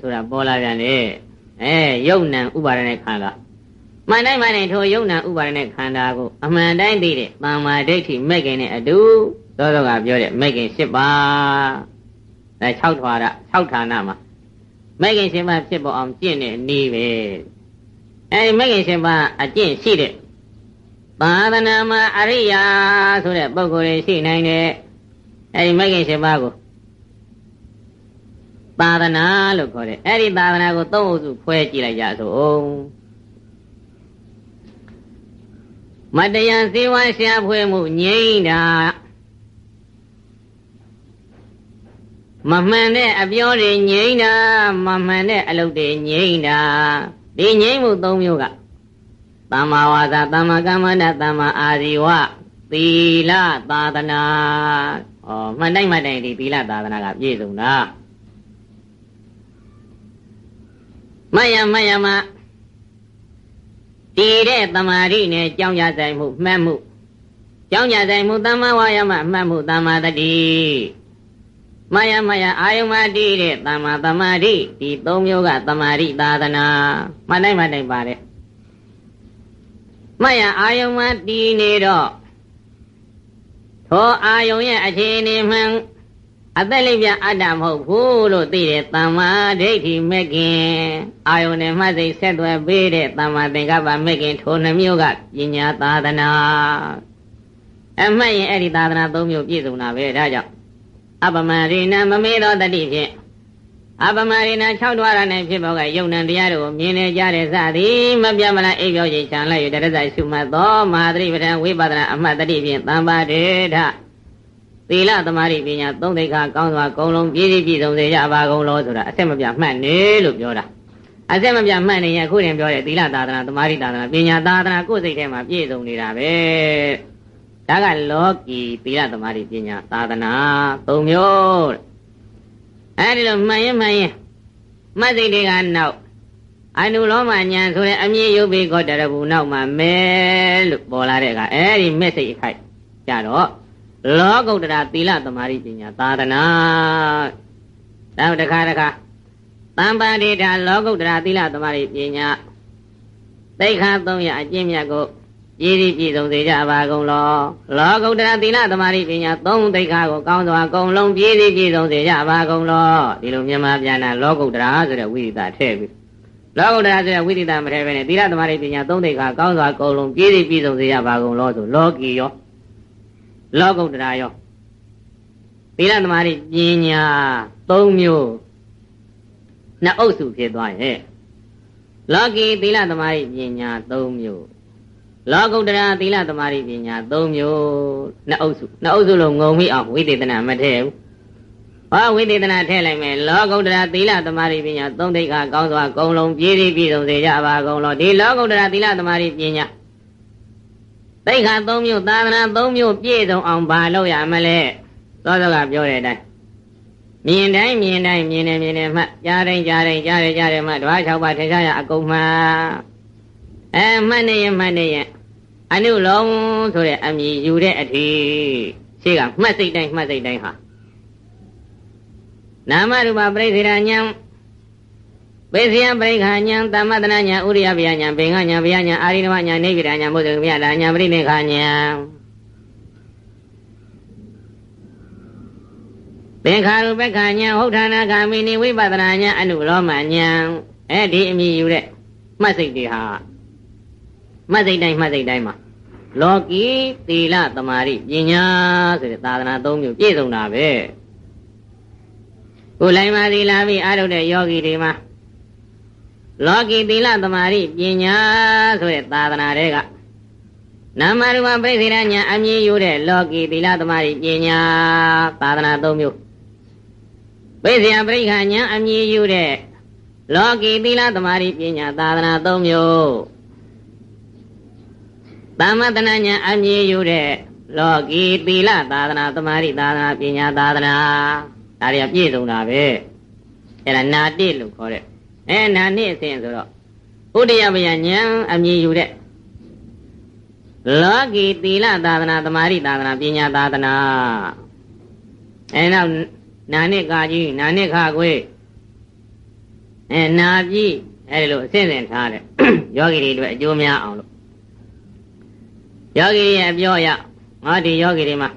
[SPEAKER 1] ဆိုတာပေါ်လာပြန်လေအဲယုံနံဥပါဒနဲ့ခန္ဓာမှန်တိုင်းမှန်တိုင်းထိုယုံနံဥပါဒနဲ့ခန္ဓာကိုအမှန်တိုင်းသိတဲ့တမ္မာဒိဋ္ဌိမဲ့ခင်နဲ့အတူသောသောကပြောတဲ့မဲ့ခင်၈ပါးအဲ6ထွာရ6ဌာနမှာမဲ့ခင်၈ပါးဖြစ်ပေါ်အောင်ကျင့်တဲ့ဤပဲ အဲဒီမဲ့ခင်၈ပါးအကျင့်ရှိတဲ့သာသနာမှာအရိယာဆိုတဲ့ပုဂ္ဂိုလ်တွေရှိနိုင်တဲ့အဲဒီမဲ့ခင်၈ပါးကိုသာသနာလို့ခေါ်တယ်အဲ့ဒီသာသနာကိုသုံးအုပ်စုဖွဲကြည့်လိုက်ကြဆိုအောင်မတရားစေဝါရှာဖွေမှုငြိမ့်တာမမှန်တဲ့အပြောတွေငြိမ့်တာမမှန်တဲ့အလုပ်တွေငြိမ့်တာ ဒီငြိမ့်မှု၃မျိုးကသမ္မာဝါစာသမ္မာကမ္မန္တသမ္မာအာဇီဝသီလသာသနာဩမှန်တိုင်းမှန်တိုင်းဒီသီလသာသနာကပြည့်စုံတာမယမယမတည်တဲ့တမာရိနဲ့ကြောင်းကြဆိုင်မှုမှတ်မှုကြောင်းကြဆိုင်မှုတမ္မာဝါယမမှတ်မှုတမ္မာတတိ မယမယအာယုမတိတဲ့တမ္မာတမာရိဒီသုံးမျိုးကတမာရိသာသနာမနိုင်မနိုင်ပါတဲ့မယအာယုမတိနေတော့သောအာယုံရဲ့အခြေအနေမှန်အသက်လေးပြအတ္တမဟုတ်ဘူးလို့သိတဲ့တမ္မာဒိဋ္ဌိမဲ့ခင်အာယုန်နဲ့မှတ်စိတ်ဆက်သွယ်ပေးတဲ့တမ္မာသင်္ကပ္ပမဲ့ခင်ထိုနှမျိုးကပညာသာသနာအမှတ်ရင်အဲ့ဒီသာသနာ၃မျိုးပြည့်စုံတာပဲဒါကြောင့် အပမရိဏမမေသောတတိဖြင့်အပမရိဏ၆တွားရနဲ့ဖြစ်ပေါ်ကယုံနံတရားတို့မြင်နေကြတဲ့စသည်မပြတ်မလားအိပ်ပြောခြင်းချံလိုက်ရတရဇရှုမှတ်သောမဟာသတိပဋ္ဌာန်ဝိပဿနာအမှတ်တတိဖြင့်တမ္ပါဒေထသီလသမာဓိပညာသုံးသိက္ခာကောင်းစွာကုံလုံးပြည့်ပြည့်စုံစေကြပါကုန်လို့ဆိုတာအဆက်မပြတ်မှတ်နေလို့ပြောတာအဆက်မပြတ်မှတ်နေရင်အခုတင်ပြောတဲ့သီလသာသနာသမာဓိသာသနာပညာသာသနာကိုယ်စိတ်ထဲမှာပြည့်စုံနေတာပဲ ဒါကလောကီသီလသမာဓိပညာသာသနာသုံးမျိုးအဲဒီလိုမှန်ရင်မှန်ရင်မှတ်စိတ်တွေကနောက်အနုလောမညာဆိုတဲ့အမြင့်ယုတ်ဘေကောတရဘူးနောက်မှာမဲလို့ပေါ်လာတဲ့အခါအဲဒီမဲ့စိတ်အခိုက်ကြတော့လောကုတ္တရာသီလသမာဓိပညာသာသနာနောက်တစ်ခါတစ်ခါတမ္ပန္တိတာလောကုတ္တရာသီလသမာဓိပညာသိခါ300အကျင့်မြတ်ကို ရည်ရည်ပြည့်စုံစေကြပါကုန်လောလောကုတ္တရာသီလသမာဓိပညာ3သိခါကိုကောင်းစွာအကုန်လုံးပြည့်စည်ပြည့်စုံစေကြပါကုန်လောဒီလိုမြန်မာပြန်တာလောကုတ္တရာဆိုတဲ့ဝိသတာထည့်ပြီးလောကုတ္တရာဆိုတဲ့ဝိသတာမထည့်ဘဲနဲ့သီလသမာဓိပညာ3သိခါကောင်းစွာအကုန်လုံးပြည့်စည်ပြည့်စုံစေကြပါကုန်လောဆိုလောကီရောလောကုတ္တရာရောသီလသမာဓိပညာ၃မျိုးနှစ်အုပ်စုဖြစ်သွားရဲ့လောကီသီလသမာဓိပညာ၃မျိုး လောကုတ္တရာသီလသမာဓိပညာ၃မျိုးနှစ်အုပ်စုနှစ်အုပ်စုလုံးငုံမိအောင်ဝိသေသနာမထည့်ဘူးဟောဝိသေသနာထည့်လိုက်မယ်လောကုတ္တရာသီလသမာဓိပညာသုံးသိက္ခာကောင်းစွာအကုန်လုံးပြည့်ပြည့်စုံစေကြပါကုန်လို့ဒီလောကုတ္တရာသီလသမာဓိပညာသိက္ခာ၃မျိုးသာသနာ၃မျိုးပြည့်စုံအောင်ဘာလုပ်ရမလဲသောသောကပြောတဲ့အတိုင်းမြင်တိုင်းမြင်တိုင်းမြင်နေမြင်နေမှကြားတိုင်းကြားတိုင်းကြားရကြားရမှဓဝါ၆ပါးထင်ရှားရအကုန်မှအဲမှတ်နေရင်မှတ်နေရင် အနုလုံးဆိုတဲ့အမည်ယူတဲ့အထီရှိကမှတ်စိတ်တိုင်းမှတ်စိတ်တိုင်းဟာနာမရူပပြိသေရဉာဏ်ပေစီယပရိခာညာသမ္မတနာညာဥရိယဗျာညာဘေငါညာဗျာညာအာရိနဝညာနေဗိဒာညာဘုဇေဗျာလာညာပရိနေခာညာသင်္ခါရုပ္ပခာညာဟုတ်ဌာနာဂာမိနိဝိပဒနာညာအနုလောမညာအဲ့ဒီအမည်ယူတဲ့မှတ်စိတ်တွေဟာ မှတ်စိတ်တိုင်းမှတ်စိတ်တိုင်းမှာလောကီသီလသမာဓိပညာဆိုတဲ့သာသနာ၃မျိုးပြည့်စုံတာပဲကိုလိုင်းပါသီလာပြီးအားထုတ်တဲ့ယောဂီတွေမှာလောကီသီလသမာဓိပညာဆိုတဲ့သာသနာတွေကနာမရူပပိစိရညာအမြင်ယူတဲ့လောကီသီလသမာဓိပညာသာသနာ၃မျိုးပိစိယပရိခညာအမြင်ယူတဲ့လောကီသီလသမာဓိပညာသာသနာ၃မျိုး သမ္မတနာညာအမြင်ယူတဲ့လောကီသီလသာသနာသမာဓိသာသနာပညာသာသနာဒါတွေကပြည့်စုံတာပဲအဲ့ဒါနာတိလို့ခေါ်တဲ့အဲနာနှစ်အစဉ်ဆိုတော့ဥဒယမယဉာဏ်အမြင်ယူတဲ့လောကီသီလသာသနာသမာဓိသာသနာပညာသာသနာအဲနောက်နာနှစ်ကာကြီးနာနှစ်ခါခွေအဲနာပြီအဲဒီလိုအစဉ်စဉ်ထားတယ်ယောဂီတွေအတွက်အကျိုးများအောင်လို့ ယောဂီရဲ့အပြောအရငါဒီယောဂီတွေမှာ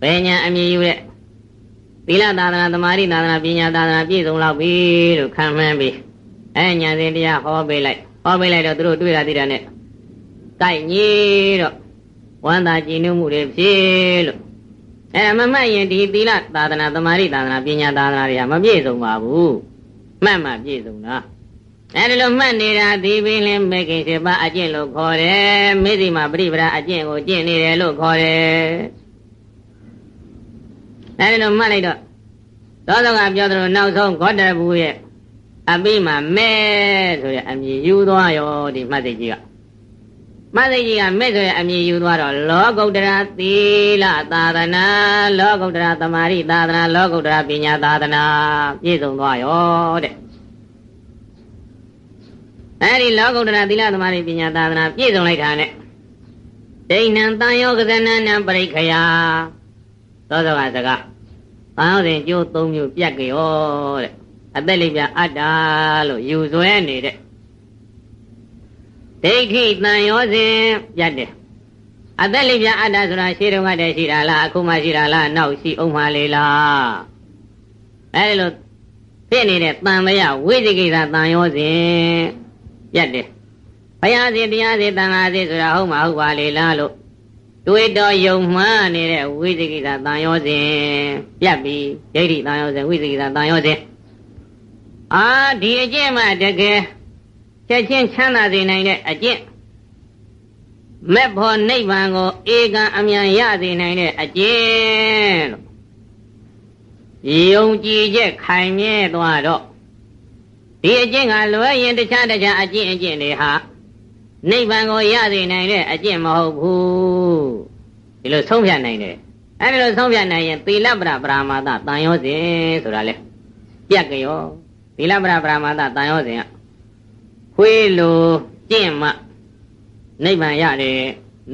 [SPEAKER 1] ဘယ်ညာအမြင်ယူတဲ့သီလသာသနာသမာဓိသာသနာပညာသာသနာပြည့်စုံလောက်ပြီလို့ခံမှန်းပြီးအဲညာစဉ်တရားဟောပေးလိုက်ဟောပေးလိုက်တော့သူတို့တွေ့တာသိတာနဲ့တိုက်ညီတော့ဝမ်းသာကြည်နူးမှုတွေဖြစ်လို့အဲမမှတ်ရင်ဒီသီလသာသနာသမာဓိသာသနာပညာသာသနာတွေကမပြည့်စုံပါဘူးမှတ်မှပြည့်စုံတာ အဲဒီလိုမှတ်နေတာဒီပင်လင်းမေခင်စေပါအကျင့်လို့ခေါ်တယ်မေဇိမာပရိပဒအကျင့်ကိုကျင့်နေတယ်လို့ခေါ်တယ်အဲဒီလိုမှတ်လိုက်တော့သောသောကပြောသလိုနောက်ဆုံးဂေါတဘူရဲ့အပိမမဲဆိုတဲ့အမည်ယူသွားရောဒီမှတ်စိတ်ကြီးကမှတ်စိတ်ကြီးကမဲဆိုတဲ့အမည်ယူသွားတော့လောကုတ္တရာသီလသာသနာလောကုတ္တရာသမာဓိသာသနာလောကုတ္တရာပညာသာသနာပြည့်စုံသွားရောတဲ့ အဲဒီလောကုတ္တရာသီလသမာဓိပညာသာသနာပြည့်စုံလိုက်တာနဲ့ဒိဋ္ဌံတန်ယောကဇနနံပရိခယာသောသောကစကားတန်ယောစဉ်ကျိုး၃မျိုးပြတ်ကြောတဲ့အသက်လေးပြအတ္တာလို့ယူဆွဲနေတဲ့ဒိဋ္ဌိတန်ယောစဉ်ပြတ်တယ်အသက်လေးပြအတ္တဆိုတာရှေးတုန်းကတည်းရှိတာလားအခုမှရှိတာလားနောက်ရှိအောင်မှလေလားအဲဒီလိုဖြစ်နေတဲ့တန်မယဝိသိကိစ္စတန်ယောစဉ် ပြတ်တယ်ဘုရားရှင်တရားရှင်တန်ခါရှင်ဆိုတာဟုတ်မှာဟုတ်ပါလေလားလို့တွေးတော်ယုံမှန်းနေတဲ့ဝိသိကိစ္စတန်ရောစဉ်ပြတ်ပြီးဒိဋ္ဌိတန်ရောစဉ်ဝိသိကိစ္စတန်ရောစဉ်အာဒီအကျင့်မှတကယ်ချက်ချင်းချမ်းသာစေနိုင်တဲ့အကျင့်မက်ဖို့နိဗ္ဗာန်ကိုဧကံအမြန်ရစေနိုင်တဲ့အကျင့်လို့ယုံကြည်ချက်ခိုင်မြဲသွားတော့ ဒီအကျင့်ကလွယ်ရင်တခြားတခြားအကျင့်အကျင့်တွေဟာနိဗ္ဗာန်ကိုရစေနိုင်တဲ့အကျင့်မဟုတ်ဘူးဒီလိုဆုံးဖြတ်နိုင်တယ်အဲဒီလိုဆုံးဖြတ်နိုင်ရင်သီလပရပရာမာသတန်ရောစဉ်ဆိုတာလေပြတ်ကြောသီလပရပရာမာသတန်ရောစဉ်ကခွေးလိုကျင့်မှနိဗ္ဗာန်ရတယ်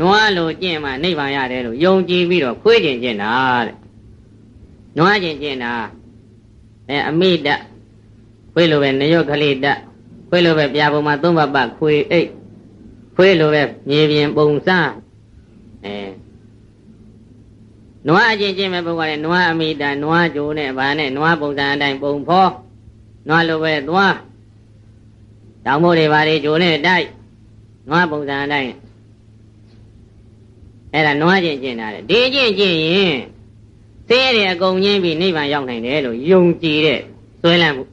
[SPEAKER 1] နွားလိုကျင့်မှနိဗ္ဗာန်ရတယ်လို့ယုံကြည်ပြီးတော့ခွေးကျင့်ကျင့်တာတဲ့နွားကျင့်ကျင့်တာအဲအမိတ ခွေးလိုပဲနရွတ်ကလေးတခွေးလိုပဲပြာပုံမှာသုံးပတ်ပတ်ခွေးအိတ်ခွေးလိုပဲမြေပြင်ပုံစံအဲနွားအချင်းချင်းပဲပုဂ္ဂိုလ်ကလည်းနွားအမိတာနွားကြိုးနဲ့ဗာနဲ့နွားပုံစံအတိုင်းပုံဖော်နွားလိုပဲသွားတောင်မို့တွေဗာတွေကြိုးနဲ့တိုက်နွားပုံစံအတိုင်းအဲ့ဒါနွားချင်းချင်းတာလေဒီချင်းချင်းရင်သိရတဲ့အကုန်ချင်းပြီးနိဗ္ဗာန်ရောက်နိုင်တယ်လို့ယုံကြည်တဲ့သွဲလန့်မှု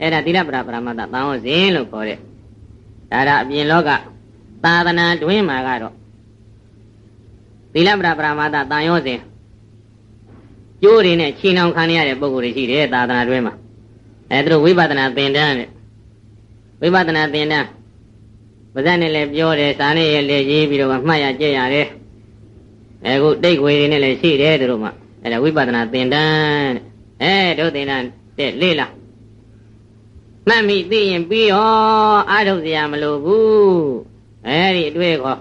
[SPEAKER 1] အဲ့ဒါသီလပရပရမတ္တသံဃောဇင်းလို့ခေါ်တဲ့ဒါဒါအပြင်လောကသာသနာတွင်မှာကတော့သီလပရပရမတ္တတန်ရောစဉ်ကျိုးတွေနဲ့ခြေနှောင်ခံရတဲ့ပုံကိုယ်တွေရှိတယ်သာသနာတွင်မှာအဲသူတို့ဝိပဿနာသင်တန်းတဲ့ဝိပဿနာသင်တန်းပါဇက်နဲ့လည်းပြောတယ်စာနဲ့လည်းရေးပြီးတော့မှတ်ရကြည့်ရတယ်အခုတိတ်ခွေတွေနဲ့လည်းရှိတယ်သူတို့မှအဲဒါဝိပဿနာသင်တန်းတဲ့အဲတို့သင်တန်းတဲ့လေးလား မှတ်မိသိရင်ပြီးရောအားထုတ်เสียမလိုဘူးအဲဒီအတွေ့ခေါ်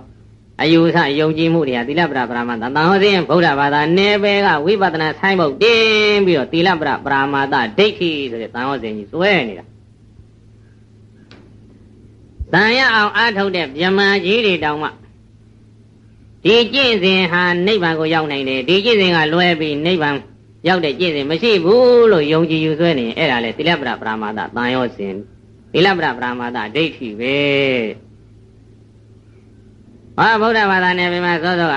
[SPEAKER 1] အယူဆယုံကြည်မှုတွေကသီလပရပရမတ္တသံဟောစဉ်ဗုဒ္ဓဘာသာနယ်ပယ်ကဝိပဿနာဆိုင်ဘုတ်တင်းပြီးတော့သီလပရပရမတ္တဒိဋ္ဌိဆိုတဲ့သံဟောစဉ်ကြီးစွဲနေတာတန်ရအောင်အားထုတ်တဲ့မြမကြီးတွေတောင်မှဒီကျင့်စဉ်ဟာနိဗ္ဗာန်ကိုရောက်နိုင်တယ်ဒီကျင့်စဉ်ကလွဲပြီးနိဗ္ဗာန် ရောက်တဲ့ကျင့်စဉ်မရှိဘူးလို့ယုံကြည်ယူဆွဲနေရင်အဲ့ဒါလေသီလပရပရမတ္တတန်ရောစဉ်သီလပရပရမတ္တဒိဋ္ဌိပဲဟာဗုဒ္ဓဘာသာနဲ့ပြမစောစောက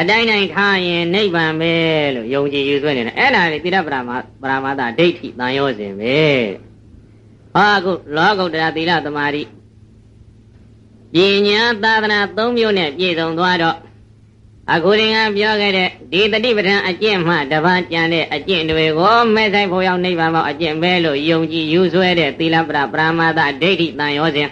[SPEAKER 1] အတိုင်းတိုင်းထားရင်နိဗ္ဗာန်ပဲလို့ယုံကြည်ယူဆွဲနေတယ်အဲ့ဒါလေသီလပရမပရမတ္တဒိဋ္ဌိတန်ရောစဉ်ပဲဟာအခုလောကုတ္တရာသီလသမာဓိပညာသာသနာ၃မျိုးနဲ့ပြည့်စုံသွားတော့ အခုရင်ကပြောခဲ့တဲ့ဒီတတိပဋ္ဌာန်အကျင့်မှတပါးကြံတဲ့အကျင့်တွေကိုမဲ့ဆိုင်ဖို့ရောက်နိဗ္ဗာန်မောအကျင့်ပဲလို့ယုံကြည်ယူဆွဲတဲ့သီလပရပရမတ္တဒိဋ္ဌိတန်ရောစဉ်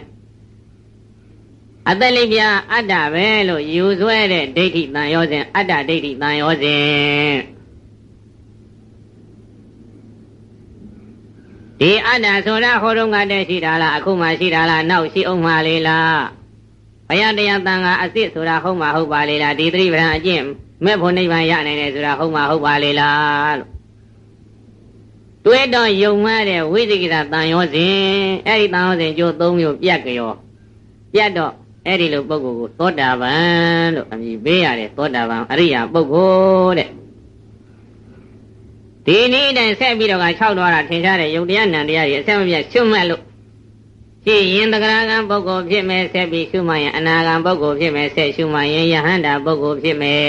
[SPEAKER 1] အတ္တလိပြအတ္တပဲလို့ယူဆွဲတဲ့ဒိဋ္ဌိတန်ရောစဉ်အတ္တဒိဋ္ဌိတန်ရောစဉ်ဒီအတ္တဆိုတာဟောတော့ကတည်းရှိတာလားအခုမှရှိတာလားနောက်ရှိအောင်မှလေလား ဘုရားတရားတန်ခါအစ်စ်ဆိုတာဟုတ်မှဟုတ်ပါလေလားဒီသတိပဋ္ဌာန်အကျင့်မဲ့ဖို့နိဗ္ဗာန်ရနိုင်တယ်ဆိုတာဟုတ်မှဟုတ်ပါလေလားလို့တွေးတော့ယုံမှတဲ့ဝိသိကိတာတန်ရောစဉ်အဲ့ဒီတန်ရောစဉ်ကျိုး၃မျိုးပြတ်ကြောပြတ်တော့အဲ့ဒီလိုပုဂ္ဂိုလ်ကိုသောတာပန်လို့အမည်ပေးရတယ်သောတာပန်အရိယာပုဂ္ဂိုလ်တဲ့ဒီနေ့တိုင်းဆက်ပြီးတော့က၆တော်တာထင်ရှားတဲ့ယုတ်တရားနံတရားကြီးအဆက်မပြတ်ရှုမှတ်လို့ ဖြစ်ရင်တဂရကံပုဂ္ဂိုလ်ဖြစ်မယ်ဆက်ပြီးရှုမှတ်ရင်အနာဂံပုဂ္ဂိုလ်ဖြစ်မယ်ဆက်ရှုမှတ်ရင်ယဟန္တာပုဂ္ဂိုလ်ဖြစ်မယ်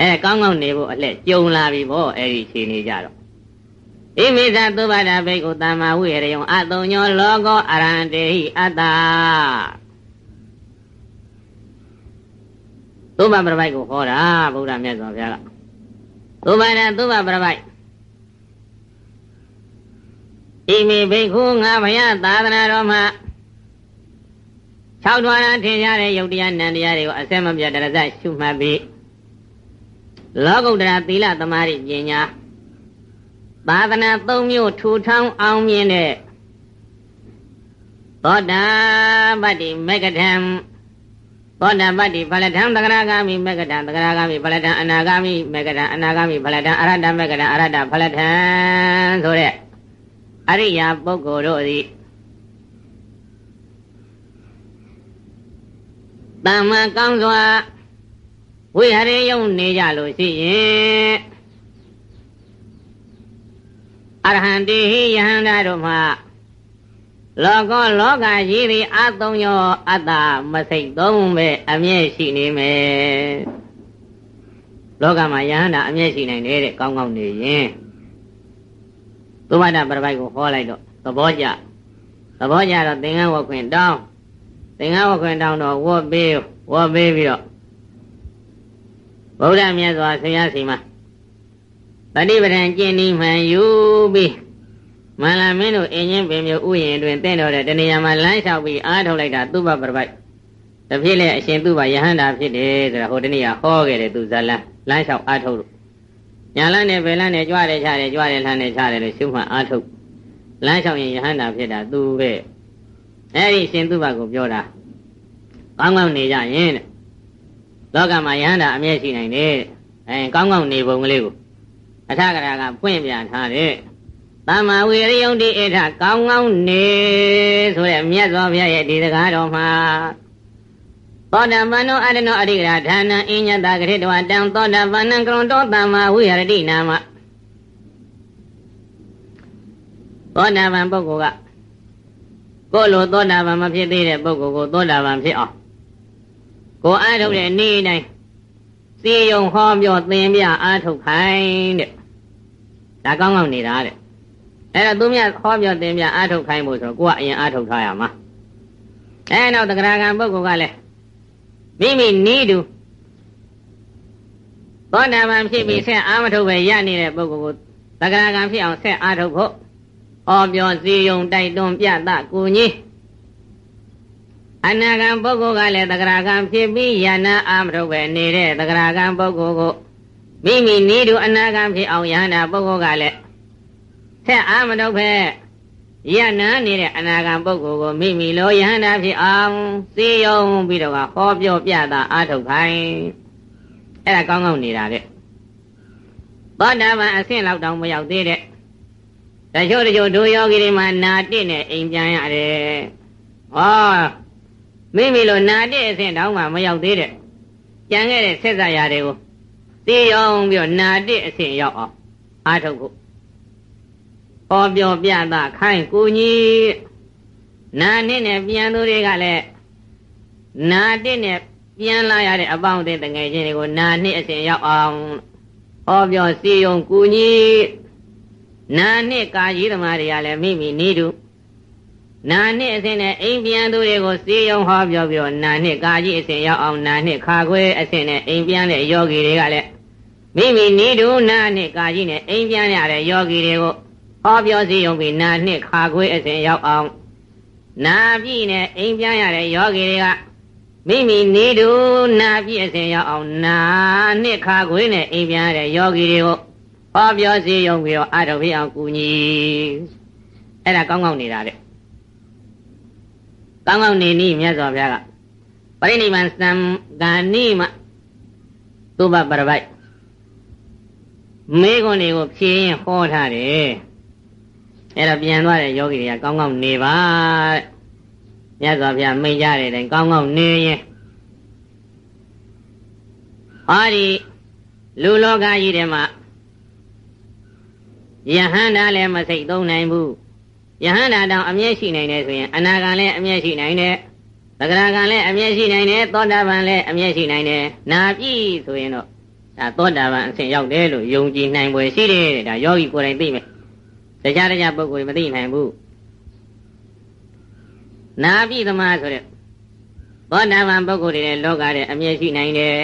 [SPEAKER 1] အဲကောင်းကောင်းနေဖို့အလှည့်ကြုံလာပြီဗောအဲ့ဒီခြေနေကြတော့ဣမိသသုဘဒဘိက္ခုတမ္မာဝိရယံအတုံညောလောကောအရဟံတေဟိအတ္တသုဘပရပိုက်ကိုဟောတာဗုဒ္ဓမြတ်စွာဘုရားကသုဘဒသုဘပရပိုက် ဣမိဘိက္ခုငါဘုရားသာသနာတော်မှာ၆ထွားရထင်ရှားတဲ့ယုတ်တရားနံတရားတွေကိုအစက်မပြတ်တရဇရှုမှတ်ပြီးလောကုတ္တရာသီလသမာဓိပညာသာသနာ၃မျိုးထူထောင်အောင်မြင်တဲ့သောတာပတ္တိမေကထံသောတာပတ္တိဖလထံသဂရဂာမိမေကထံသဂရဂာမိဖလထံအနာဂာမိမေကထံအနာဂာမိဖလထံအရဟတမေကထံအရဟတဖလထံဆိုတဲ့ အရိယာပုဂ္ဂိုလ်တို့သည်တမ္မာကောင်းစွာဝိဟရေယုံနေကြလို့ရှိရင်အရဟံတိဟိယဟန္တာတို့မှာလောကောလောကကြီးသည်အသုံးရောအတ္တမစိတ်သုံးပဲအမြဲရှိနေမယ်လောကမှာယဟန္တာအမြဲရှိနိုင်တယ်တဲ့ကောင်းကောင်းနေရင် သုဘဒပရပိုက်ကိုဟောလိုက်တော့သဘောကျသဘောကျတော့သင်္ကန်းဝခွင်တောင်းသင်္ကန်းဝခွင်တောင်းတော့ဝတ်ပေးဝတ်ပေးပြီးတော့ဗုဒ္ဓမြတ်စွာဆရာစီမှာပฏิပဒံကျင့်ဤမှန်ယူပြီးမန္လာမင်းတို့အင်းချင်းပင်မျိုးဥယျင်တွင်တင့်တော်တဲ့တဏှာမှာလမ်းလျှောက်ပြီးအားထုတ်လိုက်တာသူ့ဘပရပိုက်တဖြစ်လေအရှင်သူ့ဘယဟန္တာဖြစ်တယ်ဆိုတာဟိုတနေ့ကဟောခဲ့တယ်သူဇလန်းလမ်းလျှောက်အားထုတ်လို့ ညာလန်းနဲ့ဘယ်လန်းနဲ့ကြွားတယ်ချတယ်ကြွားတယ်လှမ်းတယ်ချတယ်လို့ရှုမှတ်အားထုတ်လမ်းလျှောက်ရင်ယဟန္တာဖြစ်တာသူပဲအဲ့ဒီရှင်သူ့ဘကိုပြောတာကောင်းကောင်းနေကြရင်တဲ့လောကမှာယဟန္တာအမြဲရှိနိုင်တယ်အဲကောင်းကောင်းနေပုံကလေးကိုအထကရာကဖွင့်ပြထားတယ်သမ္မာဝိရိယုံတိအထကောင်းကောင်းနေဆိုတဲ့မြတ်စွာဘုရားရဲ့ဒီစကားတော်မှာ သောတာပန်နောအရနောအရိကရာဌာနအညတဂရိတဝတံသောတာပန်နံကရုံတောသမ္မာဝိရတိနာမသောတာပန်ပုဂ္ဂိုလ်ကကိုယ်လိုသောတာပန်မဖြစ်သေးတဲ့ပုဂ္ဂိုလ်ကိုသောတာပန်ဖြစ်အောင်ကိုအားထုတ်တဲ့နေ့တိုင်းစီယုံဟောပြောသင်ပြအားထုတ်ခိုင်းတဲ့ဒါကောင်းကောင်းနေတာတဲ့အဲ့တော့သူမြတ်ဟောပြောသင်ပြအားထုတ်ခိုင်းဖို့ဆိုတော့ကိုကအရင်အားထုတ်ထားရမှာအဲနောက်တဂရကံပုဂ္ဂိုလ်ကလည်း မိမိနီးတူသောတာပန်ဖြစ်ပြီးဆက်အားမထုတ်ပဲရနေတဲ့ပုဂ္ဂိုလ်ကိုတဂရကံဖြစ်အောင်ဆက်အားထုတ်ဖို့ဟောပြောစီယုံတိုက်တွန်းပြသကိုကြီးအနာဂံပုဂ္ဂိုလ်ကလည်းတဂရကံဖြစ်ပြီးယနာအာမထုတ်ပဲနေတဲ့တဂရကံပုဂ္ဂိုလ်ကိုမိမိနီးတူအနာဂံဖြစ်အောင်ယဟနာပုဂ္ဂိုလ်ကလည်းဆက်အာမထုတ်ပဲ ယနာနေတဲ့အနာဂံပုဂ္ဂိုလ်ကိုမိမိလိုယဟနာဖြစ်အောင်စေယုံပြီးတော့ဟောပြောပြတာအာထုတ်ခိုင်းအဲ့ဒါကောင်းကောင်းနေတာတဲ့သောတာပန်အဆင့်လောက်တောင်မရောက်သေးတဲ့တချို့တချို့ဒုယောဂီတွေမှာနာတိနဲ့အိမ်ပြန်ရတယ်ဟောမိမိလိုနာတိအဆင့်တောင်မှမရောက်သေးတဲ့ကြံခဲ့တဲ့ဆက်စရာတွေကိုသိအောင်ပြီးတော့နာတိအဆင့်ရောက်အောင်အာထုတ်ဖို့ ဟောပြောပြတာခိုင်းကိုကြီးနာနဲ့နဲ့ပြန်သူတွေကလည်းနာတစ်နဲ့ပြန်လာရတဲ့အပေါင်းအသင်းတငယ်ချင်းတွေကိုနာနှစ်အစဉ်ရောက်အောင်ဟောပြောစီယုံကူကြီးနာနှစ်ကာကြီးသမားတွေကလည်းမိမိနေတူနာနှစ်အစဉ်နဲ့အိမ်ပြန်သူတွေကိုစီယုံဟောပြောပြောနာနှစ်ကာကြီးအစဉ်ရောက်အောင်နာနှစ်ခါခွဲအစဉ်နဲ့အိမ်ပြန်တဲ့ယောဂီတွေကလည်းမိမိနေတူနာနှစ်ကာကြီးနဲ့အိမ်ပြန်ရတဲ့ယောဂီတွေကို ဟောပြောစီယုံပြီးနာနှစ်ခါခွေးအစဉ်ရောက်အောင်နာပြည့်နဲ့အိမ်ပြန်ရတဲ့ယောဂီတွေကမိမိနေတူနာပြည့်အစဉ်ရောက်အောင်နာနှစ်ခါခွေးနဲ့အိမ်ပြန်ရတဲ့ယောဂီတွေကိုဟောပြောစီယုံပြီးတော့အထုပ်ပြအောင်ကူညီအဲ့ဒါကောင်းကောင်းနေတာတဲ့ကောင်းကောင်းနေနည်းမြတ်စွာဘုရားကပရိနိဗ္ဗာန်သံဃာနိမသုဘပရပိုက်မေးခွန်းတွေကိုဖြေရင်ဟောထားတယ် အဲ့တော့ပြန်သွားတဲ့ယောဂီတွေကကောင်းကောင်းနေပါတဲ့မြတ်စွာဘုရားမိန့်ကြတဲ့တိုင်ကောင်းကောင်းနေရင်ဟာဒီလူလောကကြီးထဲမှာယဟန္တာလည်းမစိတ်သုံးနိုင်ဘူးယဟန္တာတောင်အမျက်ရှိနိုင်တယ်ဆိုရင်အနာဂံလည်းအမျက်ရှိနိုင်တယ်သက္ကရာကံလည်းအမျက်ရှိနိုင်တယ်သောတာပန်လည်းအမျက်ရှိနိုင်တယ်နာပြီဆိုရင်တော့ဒါသောတာပန်အဆင့်ရောက်တယ်လို့ယုံကြည်နိုင်ွယ်ရှိတယ်ဒါယောဂီကိုယ်တိုင်သိမယ် တခြားတခြားပုဂ္ဂိုလ်တွေမသိနိုင်ဘူးနာပြီသမားဆိုတဲ့သောတာပန်ပုဂ္ဂိုလ်တွေလည်းလောကတဲ့အမျက်ရှိနိုင်တယ်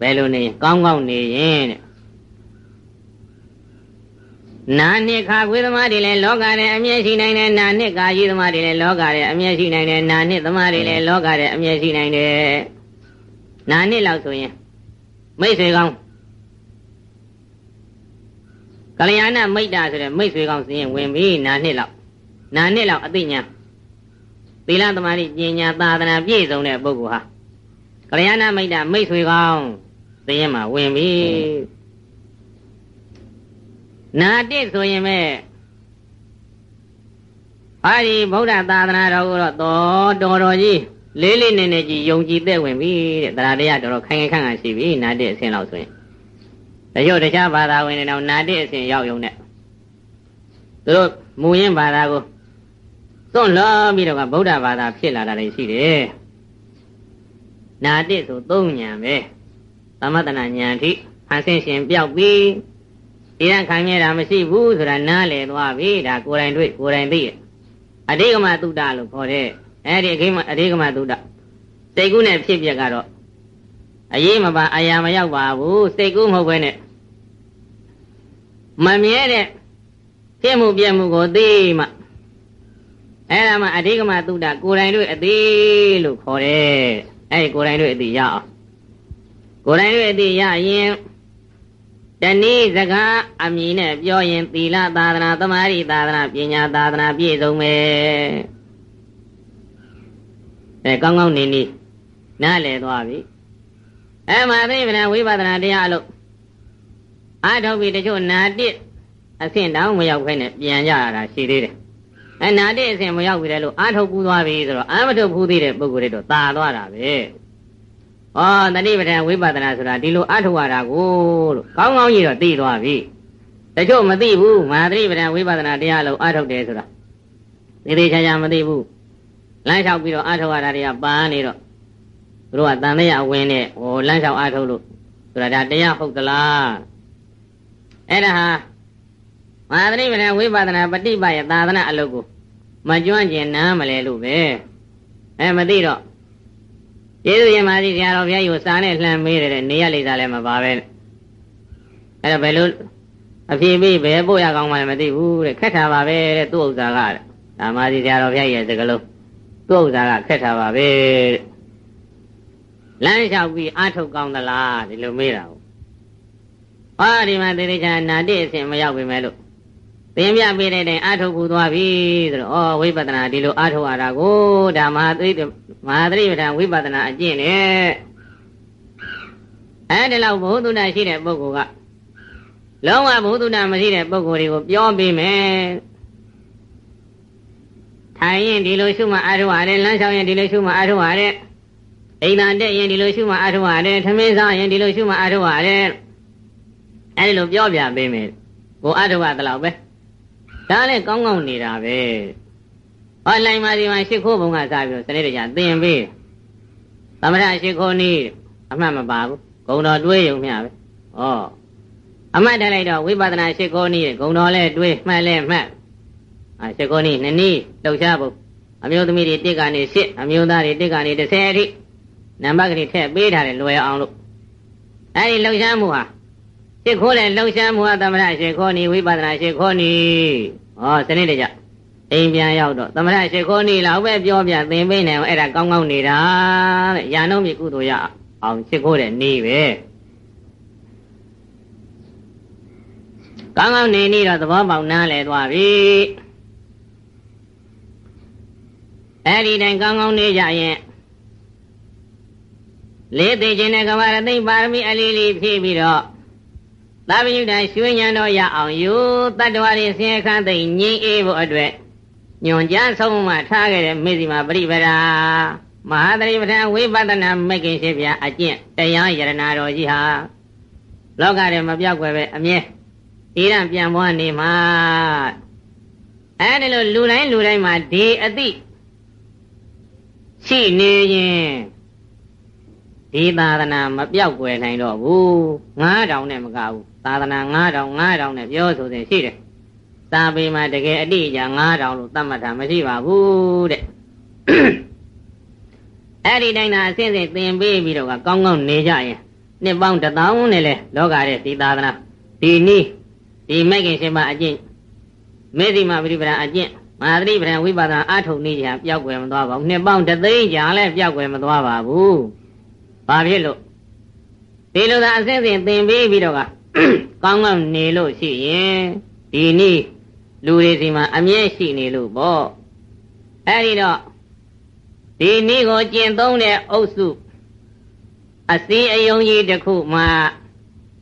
[SPEAKER 1] ဘယ်လိုနေကောင်းကောင်းနေရင်တဲ့နာနှစ်ခါခွေးသမားတွေလည်းလောကထဲအမျက်ရှိနိုင်တယ်နာနှစ်ကာကြီးသမားတွေလည်းလောကထဲအမျက်ရှိနိုင်တယ်နာနှစ်သမားတွေလည်းလောကထဲအမျက်ရှိနိုင်တယ်နာနှစ်လောက်ဆိုရင်မိတ်ဆွေကောင်း ကလျာဏမိတ်တာဆိုတဲ့မိတ်ဆွေကောင်းစရင်ဝင်ပြီနာနှစ်လောက်နာနှစ်လောက်အသိဉာဏ်သီလသမာဓိပညာသာသနာပြည့်စုံတဲ့ပုဂ္ဂိုလ်ဟာကလျာဏမိတ်တာမိတ်ဆွေကောင်းစရင်မှာဝင်ပြီနာတစ်ဆိုရင်ပဲဟာဒီဗုဒ္ဓသာသနာတော်ကိုတော့တော်တော်တော်ကြီးလေးလေးနက်နက်ကြီးယုံကြည်သက်ဝင်ပြီတဲ့တရားတရားတော်တော်ခိုင်ခိုင်ခန့်ခန့်ရှိပြီနာတစ်အဆင့်လောက်ဆိုရင် တချို့တခြားဘာသာဝင်တွေတော့နာတစ်အဆင့်ရောက်ရုံနဲ့သူတို့မူရင်းဘာသာကိုသွန့်လောပြီးတော့ကဗုဒ္ဓဘာသာဖြစ်လာတာတွေရှိတယ်နာတစ်ဆိုသုံးညာပဲသမတနာညာအထိဖန်ဆင်းရှင်ပြောက်ပြီးဒီကခံမြဲတာမရှိဘူးဆိုတာနားလည်သွားပြီဒါကိုယ်တိုင်တွေ့ကိုယ်တိုင်သိအဓိကမသုတ္တလို့ခေါ်တဲ့အဲ့ဒီအဓိကမအဓိကမသုတ္တစိတ်ကူးနဲ့ဖြစ်ပြက်ကတော့ အရေးမပါအရာမရောက်ပါဘူးစိတ်ကူးမဟုတ်ဘဲနဲ့မမြဲတဲ့ဖြစ်မှုပြက်မှုကိုသိမှအဲ့ဒါမှအဓိကမသုတ္တကိုယ်တိုင်တွေ့အသိလို့ခေါ်တယ်အဲ့ဒီကိုယ်တိုင်တွေ့အသိရအောင်ကိုယ်တိုင်တွေ့အသိရရင်တနည်းစကားအမည်နဲ့ပြောရင်သီလသာသနာသမာဓိသာသနာပညာသာသနာပြည့်စုံမယ်အဲကောင်းကောင်းနေနေနားလည်သွားပြီ အဲမှာသိဗနာဝိပဿနာတရားအလို့အာထုတ်ပြီးတချို့နာတစ်အဆင့်တောင်မရောက်ခဲနဲ့ပြန်ကြရတာရှိသေးတယ်အဲနာတစ်အဆင့်မရောက်ပြီလေလို့အာထုတ်ပူးသွားပြီဆိုတော့အာမထုတ်ပူးသေးတဲ့ပုဂ္ဂိုလ်တွေတော့ตาသွားတာပဲဩတတိပဋ္ဌာန်ဝိပဿနာဆိုတာဒီလိုအထောက်ရတာကိုလို့ကောင်းကောင်းကြီးတော့သိသွားပြီတချို့မသိဘူးမဟာတတိပဋ္ဌာန်ဝိပဿနာတရားလို့အထောက်တယ်ဆိုတာသေသေးချာချာမသိဘူးလမ်းလျှောက်ပြီးတော့အထောက်ရတာတွေကပါနေတော့ သူတို့ကတန်မြအဝင်နဲ့ဟိုလမ်းလျှောက်အထုတ်လို့ဆိုတာဒါတရားဟုတ်သလားအဲ့ဒါဟာမဟာတတိပဋ္ဌာန်ဝိပဿနာပฏิပတ်ရဲ့သာသနာအလုပ်ကိုမကျွမ်းကျင်နားမလဲလို့ပဲအဲမသိတော့ကျေးဇူးရှင်ပါစီဆရာတော်ဘုရားကြီးကိုစာနဲ့လှမ်းမေးတယ်နေရလိမ့်စားလည်းမပါပဲအဲ့ဒါဘယ်လိုအဖြေပေးဘယ်ပို့ရကောင်းမှလည်းမသိဘူးတဲ့ခက်တာပါပဲတဲ့သူ့ဥစ္စာကတဲ့ဒါမှစီဆရာတော်ဘုရားကြီးရဲ့စကလုံးသူ့ဥစ္စာကခက်တာပါပဲတဲ့ လမ်းလျှောက်ပြီးအာထုတ်ကောင်းသလားဒီလိုမေးတာဟုတ်ဟာဒီမှာတေတေချာနာတိအဆင်မရောက်ပြီမဲ့လို့သင်ပြပေးတဲ့တိုင်အာထုတ်ခုသွားပြီဆိုတော့ဩဝိပဿနာဒီလိုအာထုတ်ရတာကိုဒါမဟာသိမဟာသတိပဋ္ဌာန်ဝိပဿနာအကျင့်နဲ့အဲဒီလောက်ဘုသူနာရှိတဲ့ပုဂ္ဂိုလ်ကလုံးဝဘုသူနာမရှိတဲ့ပုဂ္ဂိုလ်တွေကိုပြောပေးမယ်ထိုင်ရင်ဒီလိုရှုမှအာထုတ်ရတယ်လမ်းလျှောက်ရင်ဒီလိုရှုမှအာထုတ်ရတယ် အိမ်သာတက်ရင်ဒီလိုရှုမှအာထုတ်ရတယ်ထမင်းစားရင်ဒီလိုရှုမှအာထုတ်ရတယ်အဲဒီလိုပြောပြပေးမယ်ကိုအာထုတ်ရတဲ့လောက်ပဲဒါလည်းကောင်းကောင်းနေတာပဲဟောလိုင်မာဒီမှာရှ िख ိုးဘုံကစားပြီးစနေတကြသင်ပေးသမထရှ िख ိုးနည်းအမှတ်မပါဘူးဂုံတော်တွေးရုံမျှပဲဩအမှတ်တက်လိုက်တော့ဝိပဿနာရှ िख ိုးနည်းဂုံတော်လဲတွေးမှတ်လဲမှတ်အာရှ िख ိုးနည်းနှစ်နည်းလှုပ်ရှားဖို့အမျိုးသမီးတွေတစ်ကနေ၈အမျိုးသားတွေတစ်ကနေ30အထိ နံပါတ်ကလေးထည့်ပေးထားတယ်လွယ်အောင်လို့အဲဒီလှုပ်ရှားမှုဟာရှ िख ိုးလဲလှုပ်ရှားမှုဟာသမထရှ िख ိုးနည်းဝိပဿနာရှ िख ိုးနည်းဩစနေတကြအိမ်ပြန်ရောက်တော့သမထရှိခိုးနေလောက်ပဲပြောပြသင်ပေးနိုင်အောင်အဲ့ဒါကောင်းကောင်းနေတာတဲ့ရာနှုံးမြေကုသိုလ်ရအောင်ရှိခိုးတဲ့နေပဲကောင်းကောင်းနေနေတော့သဘောပေါက်နားလဲသွားပြီအဲ့ဒီတိုင်ကောင်းကောင်းနေကြရင် လေးသိခြင်းနဲ့ကဘာရသိပါရမီအလေးလေးဖြည့်ပြီးတော့သာဝိယုတရွှေဉဏ်တော်ရအောင်ယူတတ္တဝါတွေဆင်းရဲခန်းသိငြိမ်းအေးဖို့အတွက်ညွန်ကြားဆုံးမှထားခဲ့တဲ့မေဇိမာပရိပဒါမဟာသရိပဋ္ဌာန်ဝိပဿနာမဂ်ကင်ရှိပြအကျင့်တရားယရနာတော်ကြီးဟာလောကထဲမပြောက်ွယ်ပဲအမြဲဤရန်ပြန်ပွားနေမှာအဲဒီလိုလူတိုင်းလူတိုင်းမှာဒီအသိရှိနေရင် ဒီသာသနာမပြောက်ွယ်နိုင်တော့ဘူး9000နဲ့မကဘူးသာသနာ9000 9000နဲ့ပြောဆိုစဉ်ရှိတယ်သာပေမှာတကယ်အတိအကျ9000လို့သတ်မှတ်တာမရှိပါဘူးတဲ့အဲ့ဒီတိုင်းသာအစဉ်စဉ်သင်ပေးပြီးတော့ကောင်းကောင်းနေကြရင်နှစ်ပေါင်းတသောင်းနဲ့လေလောကရဲ့ဒီသာသနာဒီနည်းဒီမဲ့ခင်ရှင်မအကျင့်မေသိမပရိပဒအကျင့်မဟာသတိပဒဝိပါဒအာထုံနေကြပျောက်ွယ်မသွားပါဘူးနှစ်ပေါင်းတသိန်းကြာလဲပျောက်ွယ်မသွားပါဘူး ဘာဖြစ်လို့ဒီလိုသာအစဉ်စဉ်သင်ပေးပြီးတော့ကကောင်းကောင်းနေလို့ရှိရင်ဒီနည်းလူတွေစီမှာအမြဲရှိနေလို့ပေါ့အဲ့ဒီတော့ဒီနည်းကိုကျင့်သုံးတဲ့အုပ်စုအစည်းအယုံကြီးတစ်ခုမှ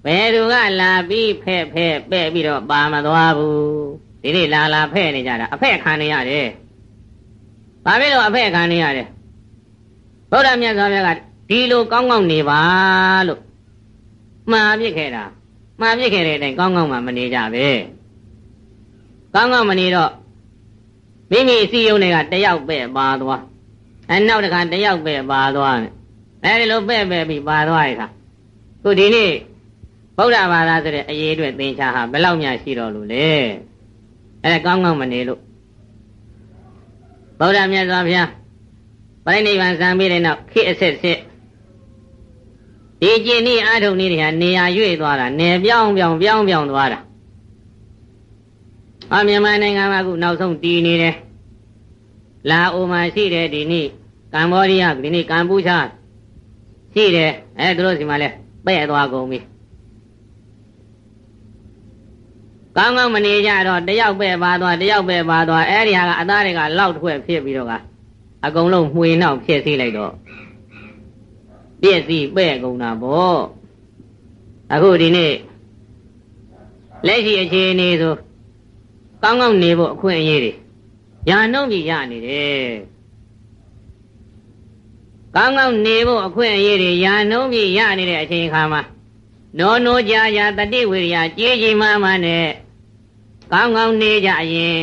[SPEAKER 1] ဘယ်သူကလာပြီးဖဲ့ဖဲ့ပဲ့ပြီးတော့ပါမသွားဘူးဒီနေ့လာလာဖဲ့နေကြတာအဖဲ့ခံနေရတယ်ဘာဖြစ်လို့အဖဲ့ခံနေရတယ်ဗုဒ္ဓမြတ်စွာဘုရားက ဒီလိုကောင်းကောင်းနေပါလို့မှားပြစ်ခဲ့တာမှားပြစ်ခဲ့တဲ့အတိုင်းကောင်းကောင်းမှမနေကြပဲကောင်းကောင်းမနေတော့မိမိအစည်းအရုံးတွေကတယောက်ပဲ့ပါသွားအဲနောက်တစ်ခါတယောက်ပဲ့ပါသွားတယ်အဲဒီလိုပဲ့ပဲ့ပြီးပါသွားရတာခုဒီနေ့ဗုဒ္ဓဘာသာဆိုတဲ့အရေးအတွက်သင်္ချာဟာဘယ်လောက်များရှိတော်လို့လဲအဲကောင်းကောင်းမနေလို့ဗုဒ္ဓမြတ်စွာဘုရားပြိဋိဘံစံပြီးတဲ့နောက်ခေအဆက်ဆက် ဒီကျင့်ဤအာထုံနည်းတွေဟာနေရာရွေ့သွားတာနေပြောင်းပြောင်းပြောင်းပြောင်းသွားတာအမြန်မာနိုင်ငံမှာအခုနောက်ဆုံးတည်နေတယ်လာအိုမှာရှိတယ်ဒီနေ့ကမ္ဘောဒီးယားဒီနေ့ကမ္ဘောရှားရှိတယ်အဲသူတို့စီမှာလဲပဲ့သွားကုန်ပြီကောင်းကောင်းမနေကြတော့တယောက်ပဲ့ပါသွားတယောက်ပဲ့ပါသွားအဲဒီဟာကအသားတွေကလောက်ထွက်ဖြစ်ပြီးတော့ကအကုန်လုံးမှွေနောက်ဖြစ်စီလိုက်တော့ ပြည့်စည်ပဲ့ကုန်တာပေါ့အခုဒီနေ့လက်ရှိအခြေအနေဆိုကောင်းကောင်းနေဖို့အခွင့်အရေးတွေညာနှုံးပြီးရနေတယ်ကောင်းကောင်းနေဖို့အခွင့်အရေးတွေညာနှုံးပြီးရနေတဲ့အချိန်ခါမှာနောနောကြာကြာတတိဝိရိယကြေးကြီးမှမှနဲ့ကောင်းကောင်းနေကြရင်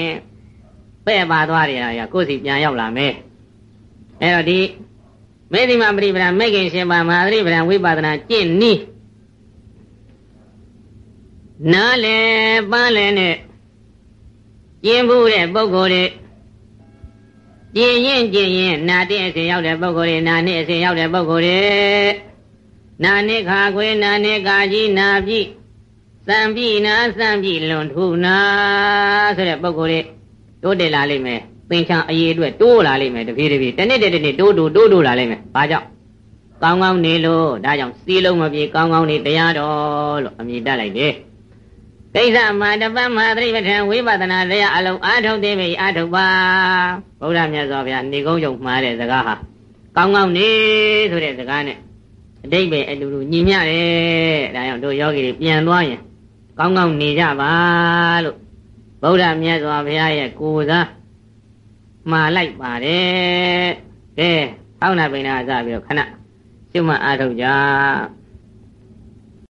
[SPEAKER 1] ပဲ့ပါသွားတယ်ရာကိုယ်စီပြန်ရောက်လာမယ်အဲ့တော့ဒီ မေသိမပရိပဒမေခင်ရှင်ပါမဟာပရိပဒဝိပဿနာကျင့်နီးနားလေပန်းလေနဲ့ကျင့်ဘူးတဲ့ပုဂ္ဂိုလ်တွေကျင့်ရင်ကျင့်ရင်နာတဲ့အစဉ်ရောက်တဲ့ပုဂ္ဂိုလ်တွေနာနှစ်အစဉ်ရောက်တဲ့ပုဂ္ဂိုလ်တွေနာနှစ်ခါခွေနာနှစ်ကာကြီးနာပြီသံပြီနာသံပြီလွန်ထူနာဆိုတဲ့ပုဂ္ဂိုလ်တွေတိုးတက်လာလိမ့်မယ် သင်္ချာအရေးအတွက်တိုးလာလိမ့်မယ်တဖြည်းတဖြည်းတနေ့တနေ့တိုးတိုးတိုးတိုးလာလိမ့်မယ်ဘာကြောင့်ကောင်းကောင်းနေလို့ဒါကြောင့်စီးလုံးမပြေကောင်းကောင်းနေတရားတော်လို့အမည်တက်လိုက်တယ်ကိစ္စမှာတပတ်မှာသတိပဋ္ဌာန်ဝိပဿနာတရားအလုံးအာထုတ်သေးပြီအာထုတ်ပါဗုဒ္ဓမြတ်စွာဘုရားနေကုန်းကြုံမှားတဲ့စကားဟာကောင်းကောင်းနေဆိုတဲ့စကားနဲ့အတိတ်ပဲအတူတူညီမျှတယ်ဒါကြောင့်တို့ယောဂီတွေပြန်သွားရင်ကောင်းကောင်းနေကြပါလို့ဗုဒ္ဓမြတ်စွာဘုရားရဲ့ကိုယ်စား မှာလိုက်ပါတယ်ကဲအောက်နာပိဏာစပြီးတော့ခဏရှုမှတ်အားထုတ်ကြ